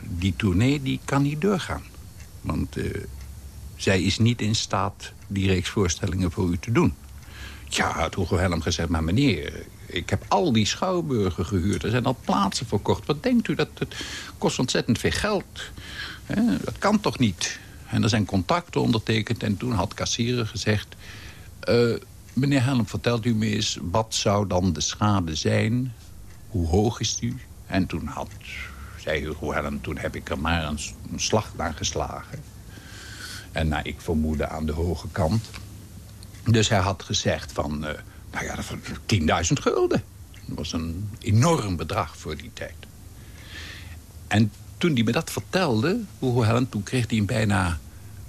die tournee die kan niet doorgaan. Want uh, zij is niet in staat die reeks voorstellingen voor u te doen. Ja, had Hugo Helm gezegd, maar meneer... ik heb al die schouwburgen gehuurd. Er zijn al plaatsen verkocht. Wat denkt u? Dat het kost ontzettend veel geld. dat kan toch niet? En er zijn contracten ondertekend. En toen had kassieren gezegd... Uh, meneer Helm, vertelt u me eens... wat zou dan de schade zijn? Hoe hoog is die? En toen had, zei Hugo Helm... toen heb ik er maar een, een slag naar geslagen. En nou, ik vermoedde aan de hoge kant. Dus hij had gezegd van... Uh, nou ja, 10.000 gulden. Dat was een enorm bedrag voor die tijd. En toen hij me dat vertelde, Hugo Helm... toen kreeg hij een bijna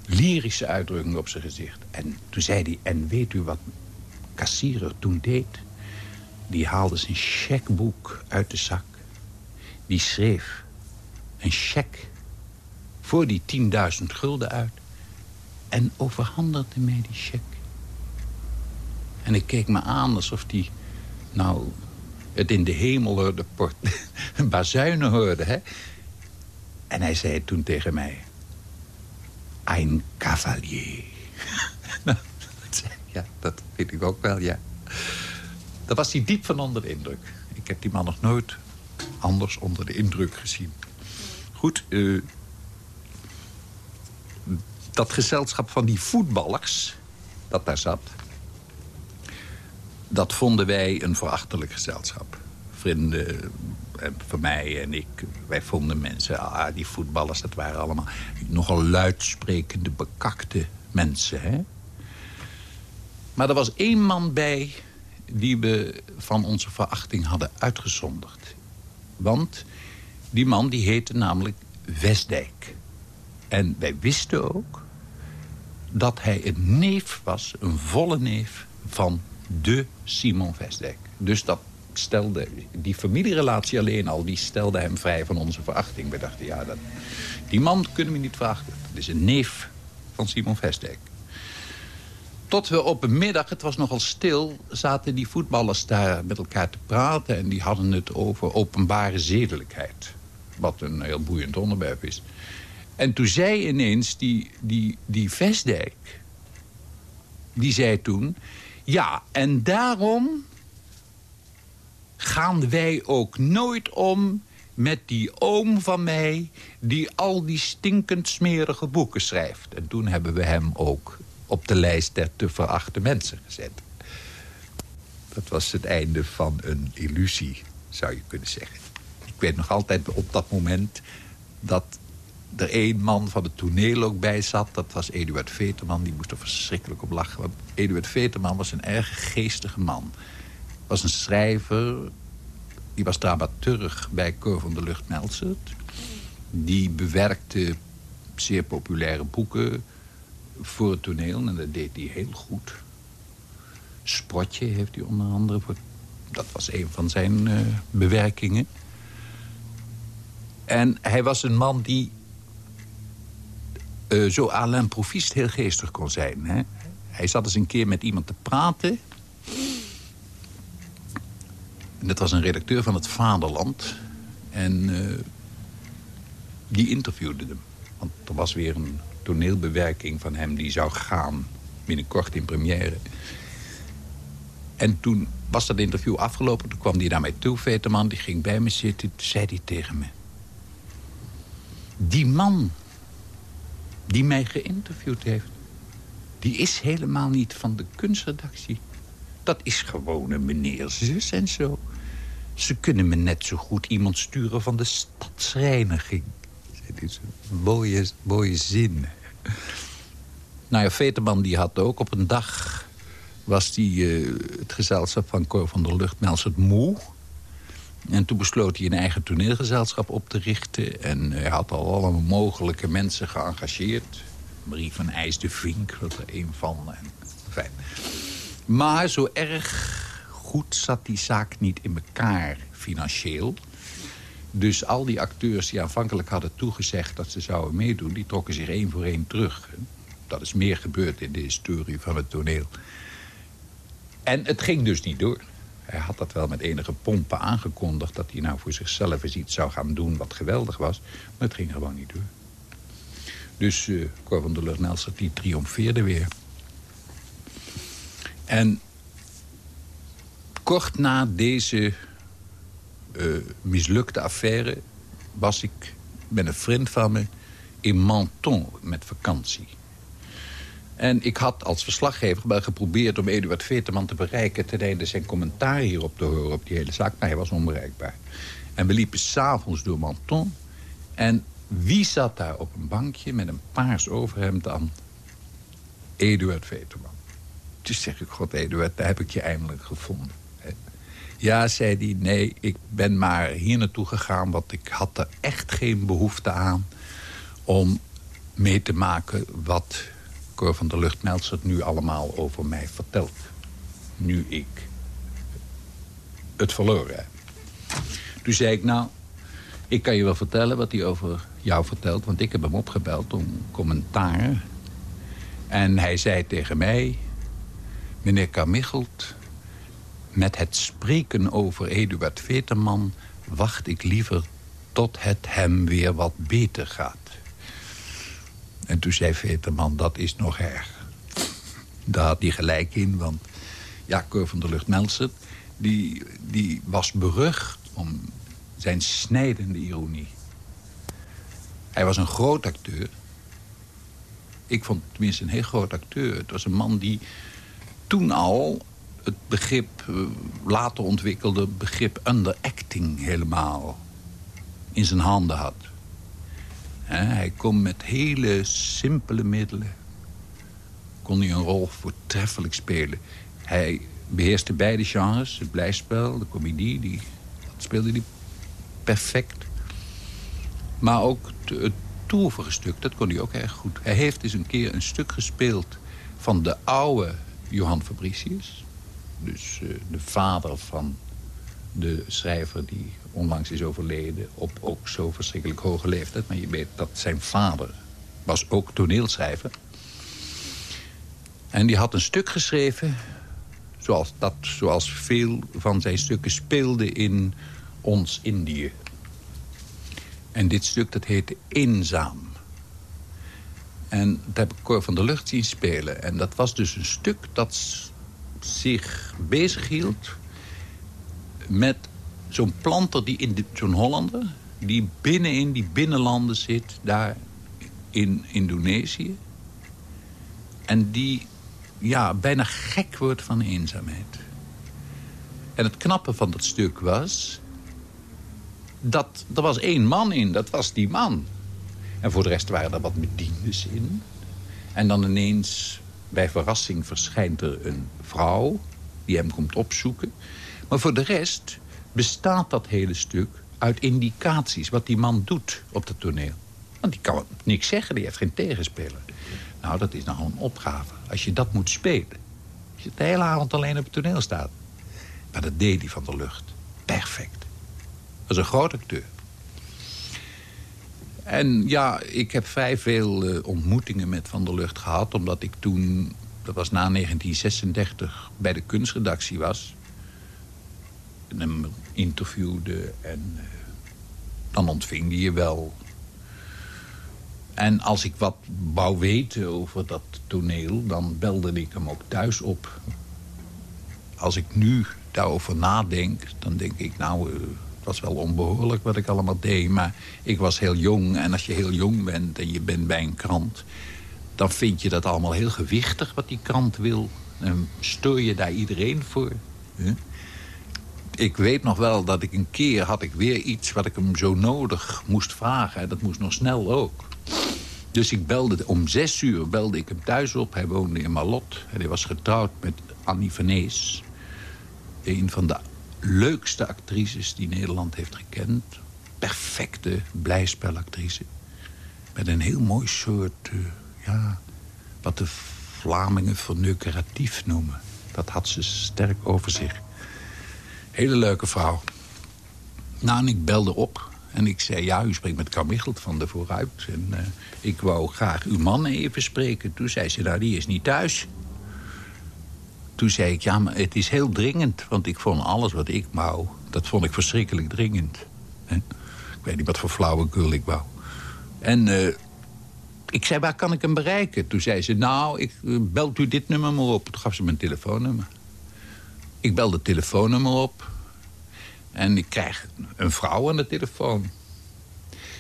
lyrische uitdrukking op zijn gezicht. En toen zei hij, en weet u wat kassierer toen deed? Die haalde zijn checkboek uit de zak. Die schreef een cheque voor die 10.000 gulden uit. En overhandigde mij die cheque. En ik keek me aan alsof die, nou, het in de hemel hoorde, port, [laughs] bazuinen hoorde, hè. En hij zei toen tegen mij... Een cavalier. [laughs] Nou, ja, dat vind ik ook wel, ja. Daar was hij diep van onder de indruk. Ik heb die man nog nooit anders onder de indruk gezien. Goed, uh, dat gezelschap van die voetballers dat daar zat... dat vonden wij een verachtelijk gezelschap. Vrienden en van mij en ik, wij vonden mensen... ah, die voetballers, dat waren allemaal nogal luidsprekende, bekakte mensen, hè? Maar er was één man bij die we van onze verachting hadden uitgezonderd. Want die man die heette namelijk Westdijk. En wij wisten ook dat hij een neef was, een volle neef van de Simon Westdijk. Dus dat stelde, die familierelatie alleen al, die stelde hem vrij van onze verachting. We dachten, ja, dat, die man kunnen we niet verachten. Dat is een neef van Simon Vestdijk. Tot we op een middag, het was nogal stil... zaten die voetballers daar met elkaar te praten... en die hadden het over openbare zedelijkheid. Wat een heel boeiend onderwerp is. En toen zei ineens die, die, die Vestdijk... die zei toen... ja, en daarom gaan wij ook nooit om met die oom van mij... die al die stinkend smerige boeken schrijft. En toen hebben we hem ook op de lijst der te verachte mensen gezet. Dat was het einde van een illusie, zou je kunnen zeggen. Ik weet nog altijd op dat moment dat er één man van het toneel ook bij zat. Dat was Eduard Veterman, die moest er verschrikkelijk op lachen. Want Eduard Veterman was een erg geestige man. Was een schrijver, die was dramaturg bij Cor van de Lucht Melzert. Die bewerkte zeer populaire boeken voor het toneel. En dat deed hij heel goed. Sprotje heeft hij onder andere. Dat was een van zijn uh, bewerkingen. En hij was een man die uh, zo à l'improviste heel geestig kon zijn. Hè? Hij zat eens een keer met iemand te praten. En dat was een redacteur van het Vaderland. En uh, die interviewde hem. Want er was weer een toneelbewerking van hem die zou gaan. Binnenkort in première. En toen was dat interview afgelopen. Toen kwam hij naar mij toe, Veterman. Die ging bij me zitten. Toen zei hij tegen me. Die man die mij geïnterviewd heeft... die is helemaal niet van de kunstredactie. Dat is gewoon een meneer zus en zo. Ze kunnen me net zo goed iemand sturen van de stadsreiniging. Het is een mooie, mooie zin. Nou ja, Veterman die had ook op een dag... was die, uh, het gezelschap van Cor van der Lucht het moe. En toen besloot hij een eigen toneelgezelschap op te richten. En hij had al allemaal mogelijke mensen geëngageerd. Marie van IJs de Vink was er een van. En, fijn. Maar zo erg goed zat die zaak niet in elkaar financieel. Dus al die acteurs die aanvankelijk hadden toegezegd dat ze zouden meedoen... die trokken zich één voor één terug. Dat is meer gebeurd in de historie van het toneel. En het ging dus niet door. Hij had dat wel met enige pompen aangekondigd... dat hij nou voor zichzelf eens iets zou gaan doen wat geweldig was. Maar het ging gewoon niet door. Dus uh, Cor van der die triomfeerde weer. En kort na deze uh, mislukte affaire... was ik met een vriend van me in Menton met vakantie. En ik had als verslaggever wel geprobeerd om Eduard Veterman te bereiken... ten einde zijn commentaar hierop te horen op die hele zaak. Maar hij was onbereikbaar. En we liepen s'avonds door Menton. En wie zat daar op een bankje met een paars overhemd aan? Eduard Veterman. Toen zeg ik, god Eduard, daar heb ik je eindelijk gevonden. Ja, zei hij, nee, ik ben maar hier naartoe gegaan... want ik had er echt geen behoefte aan om mee te maken... wat Cor van der Lucht Meltzert nu allemaal over mij vertelt. Nu ik het verloren heb. Toen zei ik, nou, ik kan je wel vertellen wat hij over jou vertelt... want ik heb hem opgebeld om commentaar. En hij zei tegen mij... meneer Carmichelt, met het spreken over Eduard Veterman... wacht ik liever tot het hem weer wat beter gaat. En toen zei Veterman, dat is nog erg. Daar had hij gelijk in, want ja, van der Lucht Melsen... Die, die was berucht om zijn snijdende ironie. Hij was een groot acteur. Ik vond tenminste een heel groot acteur. Het was een man die toen al het begrip, uh, later ontwikkelde begrip underacting helemaal in zijn handen had. Hij kon met hele simpele middelen kon hij een rol voortreffelijk spelen. Hij beheerste beide genres, het blijspel, de comedie, die, dat speelde hij perfect. Maar ook het toerige stuk, dat kon hij ook erg goed. Hij heeft eens een keer een stuk gespeeld van de oude Johan Fabricius. Dus uh, de vader van de schrijver die onlangs is overleden... op ook zo verschrikkelijk hoge leeftijd. Maar je weet dat zijn vader was ook toneelschrijver. En die had een stuk geschreven... zoals, dat, zoals veel van zijn stukken speelden in ons Indië. En dit stuk dat heette Eenzaam. En dat heb ik Cor van der Lucht zien spelen. En dat was dus een stuk dat zich bezighield met zo'n planter die in zo'n Hollander... die binnen in die binnenlanden zit, daar in Indonesië. En die ja, bijna gek wordt van eenzaamheid. En het knappe van dat stuk was... dat er was één man in, dat was die man. En voor de rest waren er wat bediendes in. En dan ineens, bij verrassing, verschijnt er een vrouw... die hem komt opzoeken. Maar voor de rest bestaat dat hele stuk uit indicaties... wat die man doet op het toneel. Want die kan niks zeggen, die heeft geen tegenspeler. Nou, dat is nou een opgave. Als je dat moet spelen. Als je de hele avond alleen op het toneel staat. Maar dat deed hij van de lucht. Perfect. Dat is een groot acteur. En ja, ik heb vrij veel uh, ontmoetingen met Van der Lucht gehad... omdat ik toen, dat was na 1936, bij de kunstredactie was. En hem interviewde en uh, dan ontving hij je wel. En als ik wat wou weten over dat toneel, dan belde ik hem ook thuis op. Als ik nu daarover nadenk, dan denk ik, nou, uh, was wel onbehoorlijk wat ik allemaal deed. Maar ik was heel jong en als je heel jong bent en je bent bij een krant... dan vind je dat allemaal heel gewichtig wat die krant wil. En stoor je daar iedereen voor. Ik weet nog wel dat ik een keer had ik weer iets wat ik hem zo nodig moest vragen. Dat moest nog snel ook. Dus ik belde, om zes uur belde ik hem thuis op. Hij woonde in Malot en hij was getrouwd met Annie Venees. Een van de leukste actrices die Nederland heeft gekend. Perfecte blijspelactrice. Met een heel mooi soort, uh, ja, wat de Vlamingen verneukeratief noemen. Dat had ze sterk over zich. Hele leuke vrouw. Nou, en ik belde op en ik zei, ja, u spreekt met Carmichelt van de Vooruit. En uh, ik wou graag uw man even spreken. Toen zei ze, nou, die is niet thuis. Toen zei ik, ja, maar het is heel dringend. Want ik vond alles wat ik wou, dat vond ik verschrikkelijk dringend. Ik weet niet wat voor flauwekul ik wou. En uh, ik zei, waar kan ik hem bereiken? Toen zei ze, nou, ik, uh, belt u dit nummer maar op. Toen gaf ze mijn telefoonnummer. Ik belde het telefoonnummer op. En ik krijg een vrouw aan de telefoon.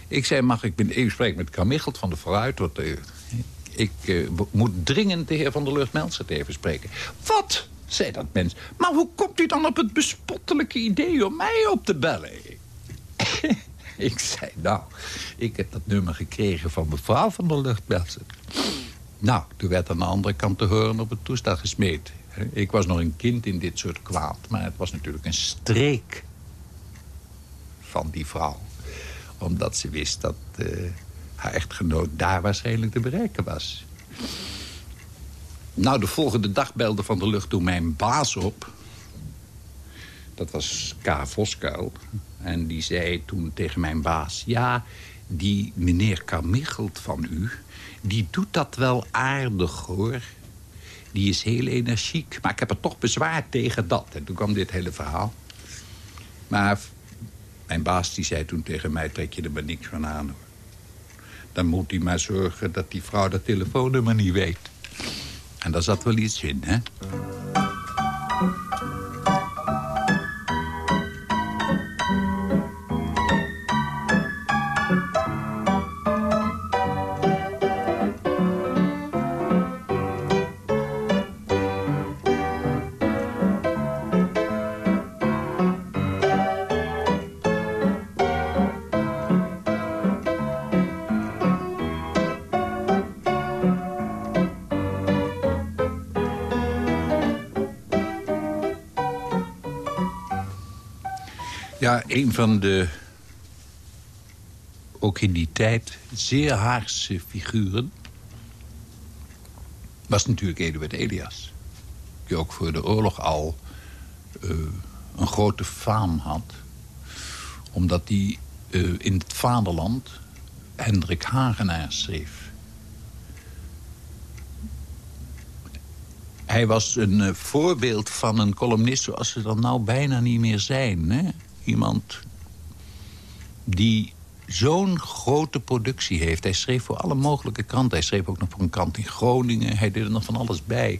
Ik zei, mag ik, ben, spreek met Carmichelt van de Vooruit... Uh, ik uh, moet dringend de heer Van der Lucht Meltzert even spreken. Wat? zei dat mens. Maar hoe komt u dan op het bespottelijke idee om mij op te bellen? [laughs] ik zei, nou, ik heb dat nummer gekregen van mevrouw Van der Lucht Meltzert. Nou, toen werd aan de andere kant te horen op het toestel gesmeed. Ik was nog een kind in dit soort kwaad, maar het was natuurlijk een streek van die vrouw. Omdat ze wist dat uh, haar echtgenoot daar waarschijnlijk te bereiken was. Nou, de volgende dag belde Van der Lucht toen mijn baas op. Dat was K. Voskuil. En die zei toen tegen mijn baas... ja, die meneer Carmichelt van u... die doet dat wel aardig, hoor. Die is heel energiek. Maar ik heb er toch bezwaar tegen dat. En toen kwam dit hele verhaal. Maar mijn baas die zei toen tegen mij, trek je er maar niks van aan. Hoor. Dan moet hij maar zorgen dat die vrouw dat telefoonnummer niet weet. En daar zat wel iets in, hè? Een van de, ook in die tijd, zeer haarse figuren... was natuurlijk Eduard Elias. Die ook voor de oorlog al uh, een grote faam had. Omdat hij uh, in het vaderland Hendrik Hagenaar schreef. Hij was een uh, voorbeeld van een columnist zoals ze dan nou bijna niet meer zijn. Hè? Iemand die zo'n grote productie heeft. Hij schreef voor alle mogelijke kranten. Hij schreef ook nog voor een krant in Groningen. Hij deed er nog van alles bij.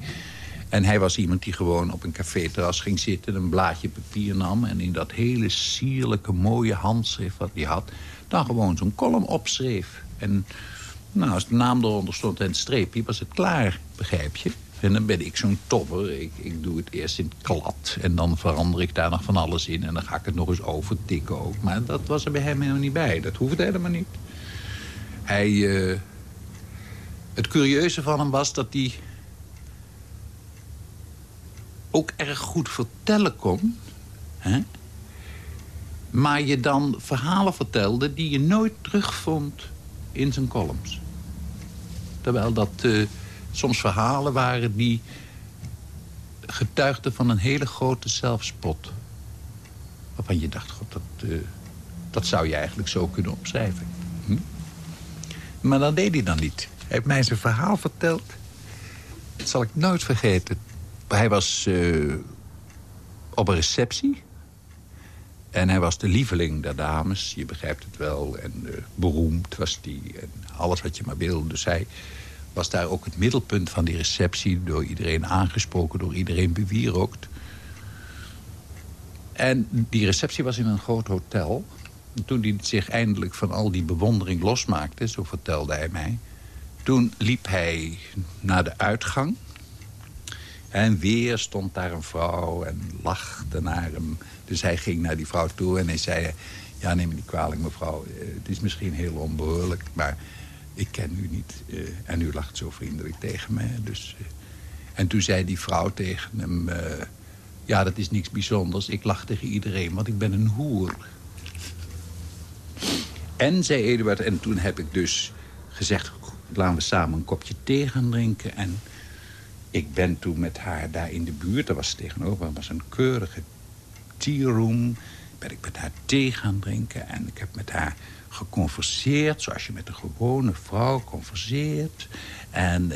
En hij was iemand die gewoon op een café-terras ging zitten... een blaadje papier nam en in dat hele sierlijke, mooie handschrift wat hij had... dan gewoon zo'n column opschreef. En nou, als de naam eronder stond en het streepje, was het klaar, begrijp je? En dan ben ik zo'n topper. Ik, ik doe het eerst in het klad. En dan verander ik daar nog van alles in. En dan ga ik het nog eens overtikken ook. Maar dat was er bij hem helemaal niet bij. Dat hoefde helemaal niet. Hij... Uh, het curieuze van hem was dat hij... ook erg goed vertellen kon. Hè? Maar je dan verhalen vertelde die je nooit terugvond in zijn columns. Terwijl dat... Uh, soms verhalen waren die getuigden van een hele grote zelfspot. Waarvan je dacht, god, dat, uh, dat zou je eigenlijk zo kunnen opschrijven. Hm? Maar dat deed hij dan niet. Hij heeft mij zijn verhaal verteld. Dat zal ik nooit vergeten. Hij was uh, op een receptie. En hij was de lieveling der dames, je begrijpt het wel. En uh, beroemd was hij en alles wat je maar wilde. Dus hij was daar ook het middelpunt van die receptie... door iedereen aangesproken, door iedereen bewierookt. En die receptie was in een groot hotel. En toen hij zich eindelijk van al die bewondering losmaakte... zo vertelde hij mij... toen liep hij naar de uitgang... En weer stond daar een vrouw en lachte naar hem. Dus hij ging naar die vrouw toe en hij zei... ja, neem me niet kwalijk, mevrouw. Eh, het is misschien heel onbehoorlijk, maar ik ken u niet. Uh, en u lacht zo vriendelijk tegen me. Dus, uh, en toen zei die vrouw tegen hem... Uh, ja, dat is niks bijzonders. Ik lach tegen iedereen, want ik ben een hoer. En, zei Eduard, en toen heb ik dus gezegd... laten we samen een kopje thee gaan drinken. En ik ben toen met haar daar in de buurt... er was tegenover, was een keurige tea room... ben ik met haar thee gaan drinken. En ik heb met haar geconverseerd, zoals je met een gewone vrouw converseert. En uh,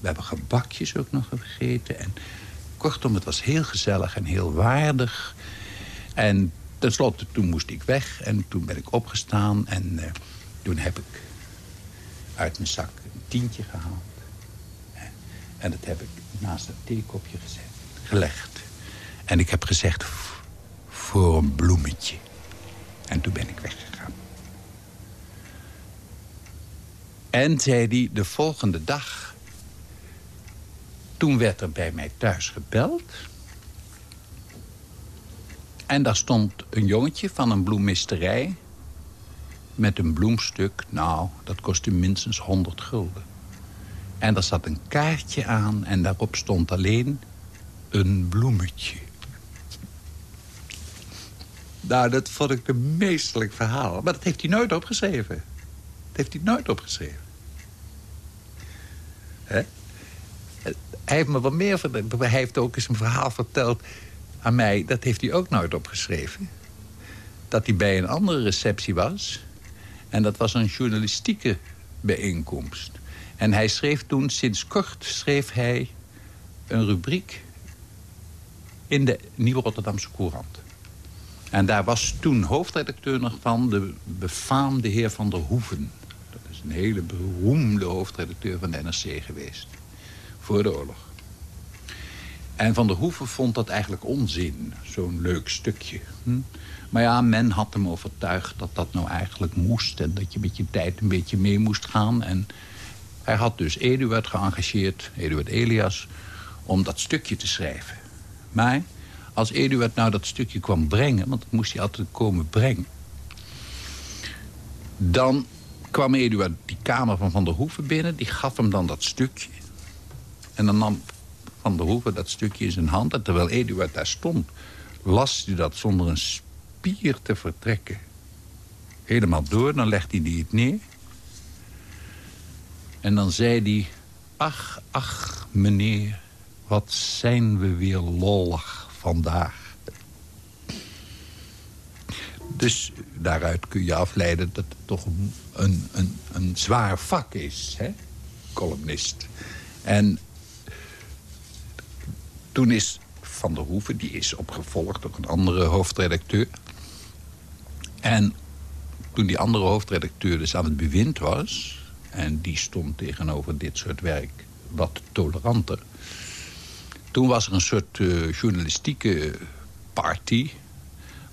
we hebben gebakjes ook nog gegeten. En kortom, het was heel gezellig en heel waardig. En tenslotte, toen moest ik weg. En toen ben ik opgestaan. En uh, toen heb ik uit mijn zak een tientje gehaald. En dat heb ik naast het theekopje gezet, gelegd. En ik heb gezegd, voor een bloemetje. En toen ben ik weggegaan. En, zei hij, de volgende dag... toen werd er bij mij thuis gebeld... en daar stond een jongetje van een bloemisterij... met een bloemstuk, nou, dat kostte minstens 100 gulden. En daar zat een kaartje aan en daarop stond alleen een bloemetje. Nou, dat vond ik een meestelijk verhaal. Maar dat heeft hij nooit opgeschreven. Dat heeft hij nooit opgeschreven. Hij heeft me wat meer verteld. Hij heeft ook eens een verhaal verteld aan mij. Dat heeft hij ook nooit opgeschreven. Dat hij bij een andere receptie was. En dat was een journalistieke bijeenkomst. En hij schreef toen, sinds kort schreef hij een rubriek in de Nieuwe Rotterdamse Courant. En daar was toen hoofdredacteur nog van de befaamde heer Van der Hoeven. Een hele beroemde hoofdredacteur van de NRC geweest voor de oorlog. En Van der Hoeven vond dat eigenlijk onzin, zo'n leuk stukje. Hm? Maar ja, men had hem overtuigd dat dat nou eigenlijk moest... en dat je met je tijd een beetje mee moest gaan. En hij had dus Eduard geëngageerd, Eduard Elias... om dat stukje te schrijven. Maar als Eduard nou dat stukje kwam brengen... want dat moest hij altijd komen brengen... dan kwam Eduard die kamer van Van der Hoeven binnen... die gaf hem dan dat stukje... En dan nam Van der Hoeven dat stukje in zijn hand. En terwijl Eduard daar stond, las hij dat zonder een pier te vertrekken. Helemaal door, dan legt hij die het neer. En dan zei hij... Ach, ach, meneer, wat zijn we weer lollig vandaag. Dus daaruit kun je afleiden dat het toch een, een, een zwaar vak is, hè? columnist. En toen is Van der Hoeven, die is opgevolgd door een andere hoofdredacteur. En toen die andere hoofdredacteur dus aan het bewind was... en die stond tegenover dit soort werk wat toleranter... toen was er een soort uh, journalistieke party...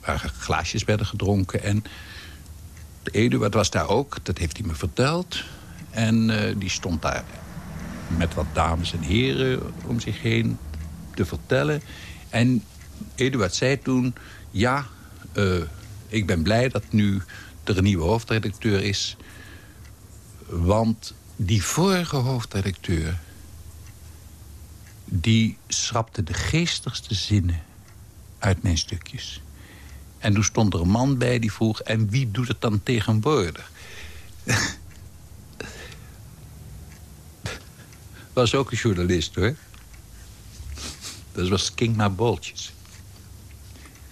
waar glaasjes werden gedronken. En Eduard was daar ook, dat heeft hij me verteld. En uh, die stond daar met wat dames en heren om zich heen te vertellen. En Eduard zei toen... ja, uh, ik ben blij dat nu er een nieuwe hoofdredacteur is. Want die vorige hoofdredacteur... die schrapte de geestigste zinnen uit mijn stukjes. En toen stond er een man bij die vroeg... en wie doet het dan tegenwoordig? [laughs] was ook een journalist, hoor. Dat was King Boltjes.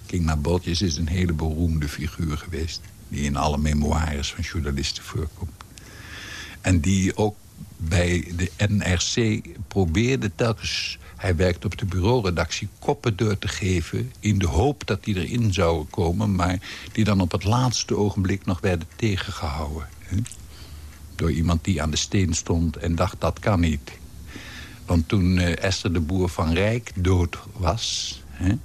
King Boltjes is een hele beroemde figuur geweest... die in alle memoires van journalisten voorkomt. En die ook bij de NRC probeerde telkens... hij werkte op de bureauredactie koppen door te geven... in de hoop dat die erin zouden komen... maar die dan op het laatste ogenblik nog werden tegengehouden. Hè? Door iemand die aan de steen stond en dacht dat kan niet. Want toen uh, Esther de Boer van Rijk dood was... Hè,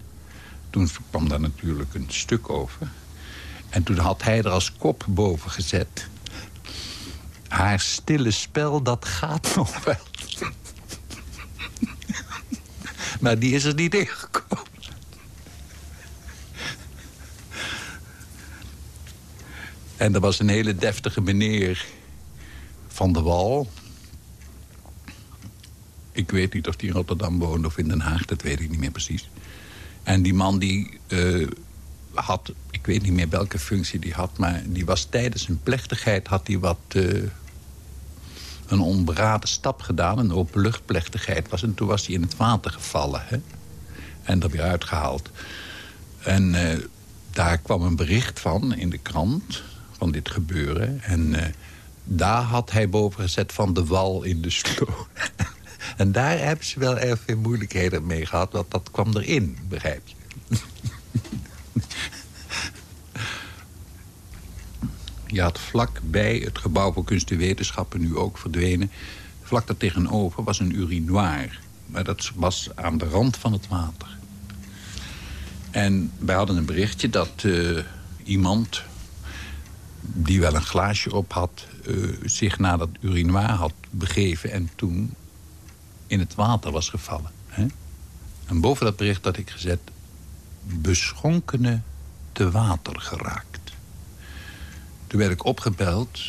toen kwam daar natuurlijk een stuk over. En toen had hij er als kop boven gezet... haar stille spel, dat gaat [laughs] nog wel. Maar die is er niet ingekomen. En er was een hele deftige meneer van de Wal ik weet niet of die in Rotterdam woonde of in Den Haag. Dat weet ik niet meer precies. En die man die uh, had, ik weet niet meer welke functie die had... maar die was tijdens een plechtigheid had hij wat... Uh, een onberaden stap gedaan, een openluchtplechtigheid was. En toen was hij in het water gevallen. Hè? En er weer uitgehaald. En uh, daar kwam een bericht van in de krant, van dit gebeuren. En daar had hij boven gezet van de wal in de sloot. [laughs] En daar hebben ze wel erg veel moeilijkheden mee gehad. Want dat kwam erin, begrijp je. Je had vlak bij het gebouw voor kunst en wetenschappen, nu ook verdwenen... vlak daar tegenover was een urinoir. Maar dat was aan de rand van het water. En wij hadden een berichtje dat uh, iemand die wel een glaasje op had... Uh, zich naar dat urinoir had begeven en toen in het water was gevallen. Hè? En boven dat bericht had ik gezet... beschonkene te water geraakt. Toen werd ik opgebeld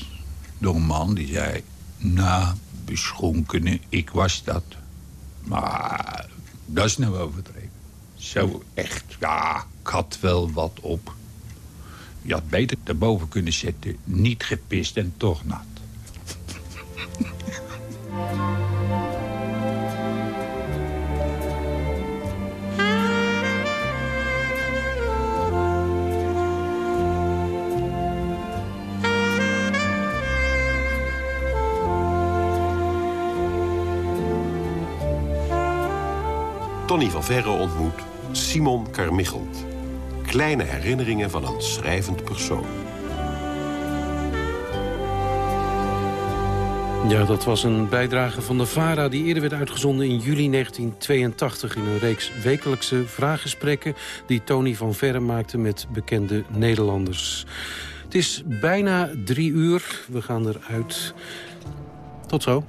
door een man die zei... nou, beschonkene, ik was dat. Maar dat is nou overdreven. Zo echt, ja, ik had wel wat op. Je had beter erboven kunnen zetten. Niet gepist en toch nat. Tony van Verre ontmoet Simon Carmichelt. Kleine herinneringen van een schrijvend persoon. Ja, dat was een bijdrage van de VARA die eerder werd uitgezonden in juli 1982... in een reeks wekelijkse vraaggesprekken die Tony van Verre maakte met bekende Nederlanders. Het is bijna drie uur. We gaan eruit. Tot zo.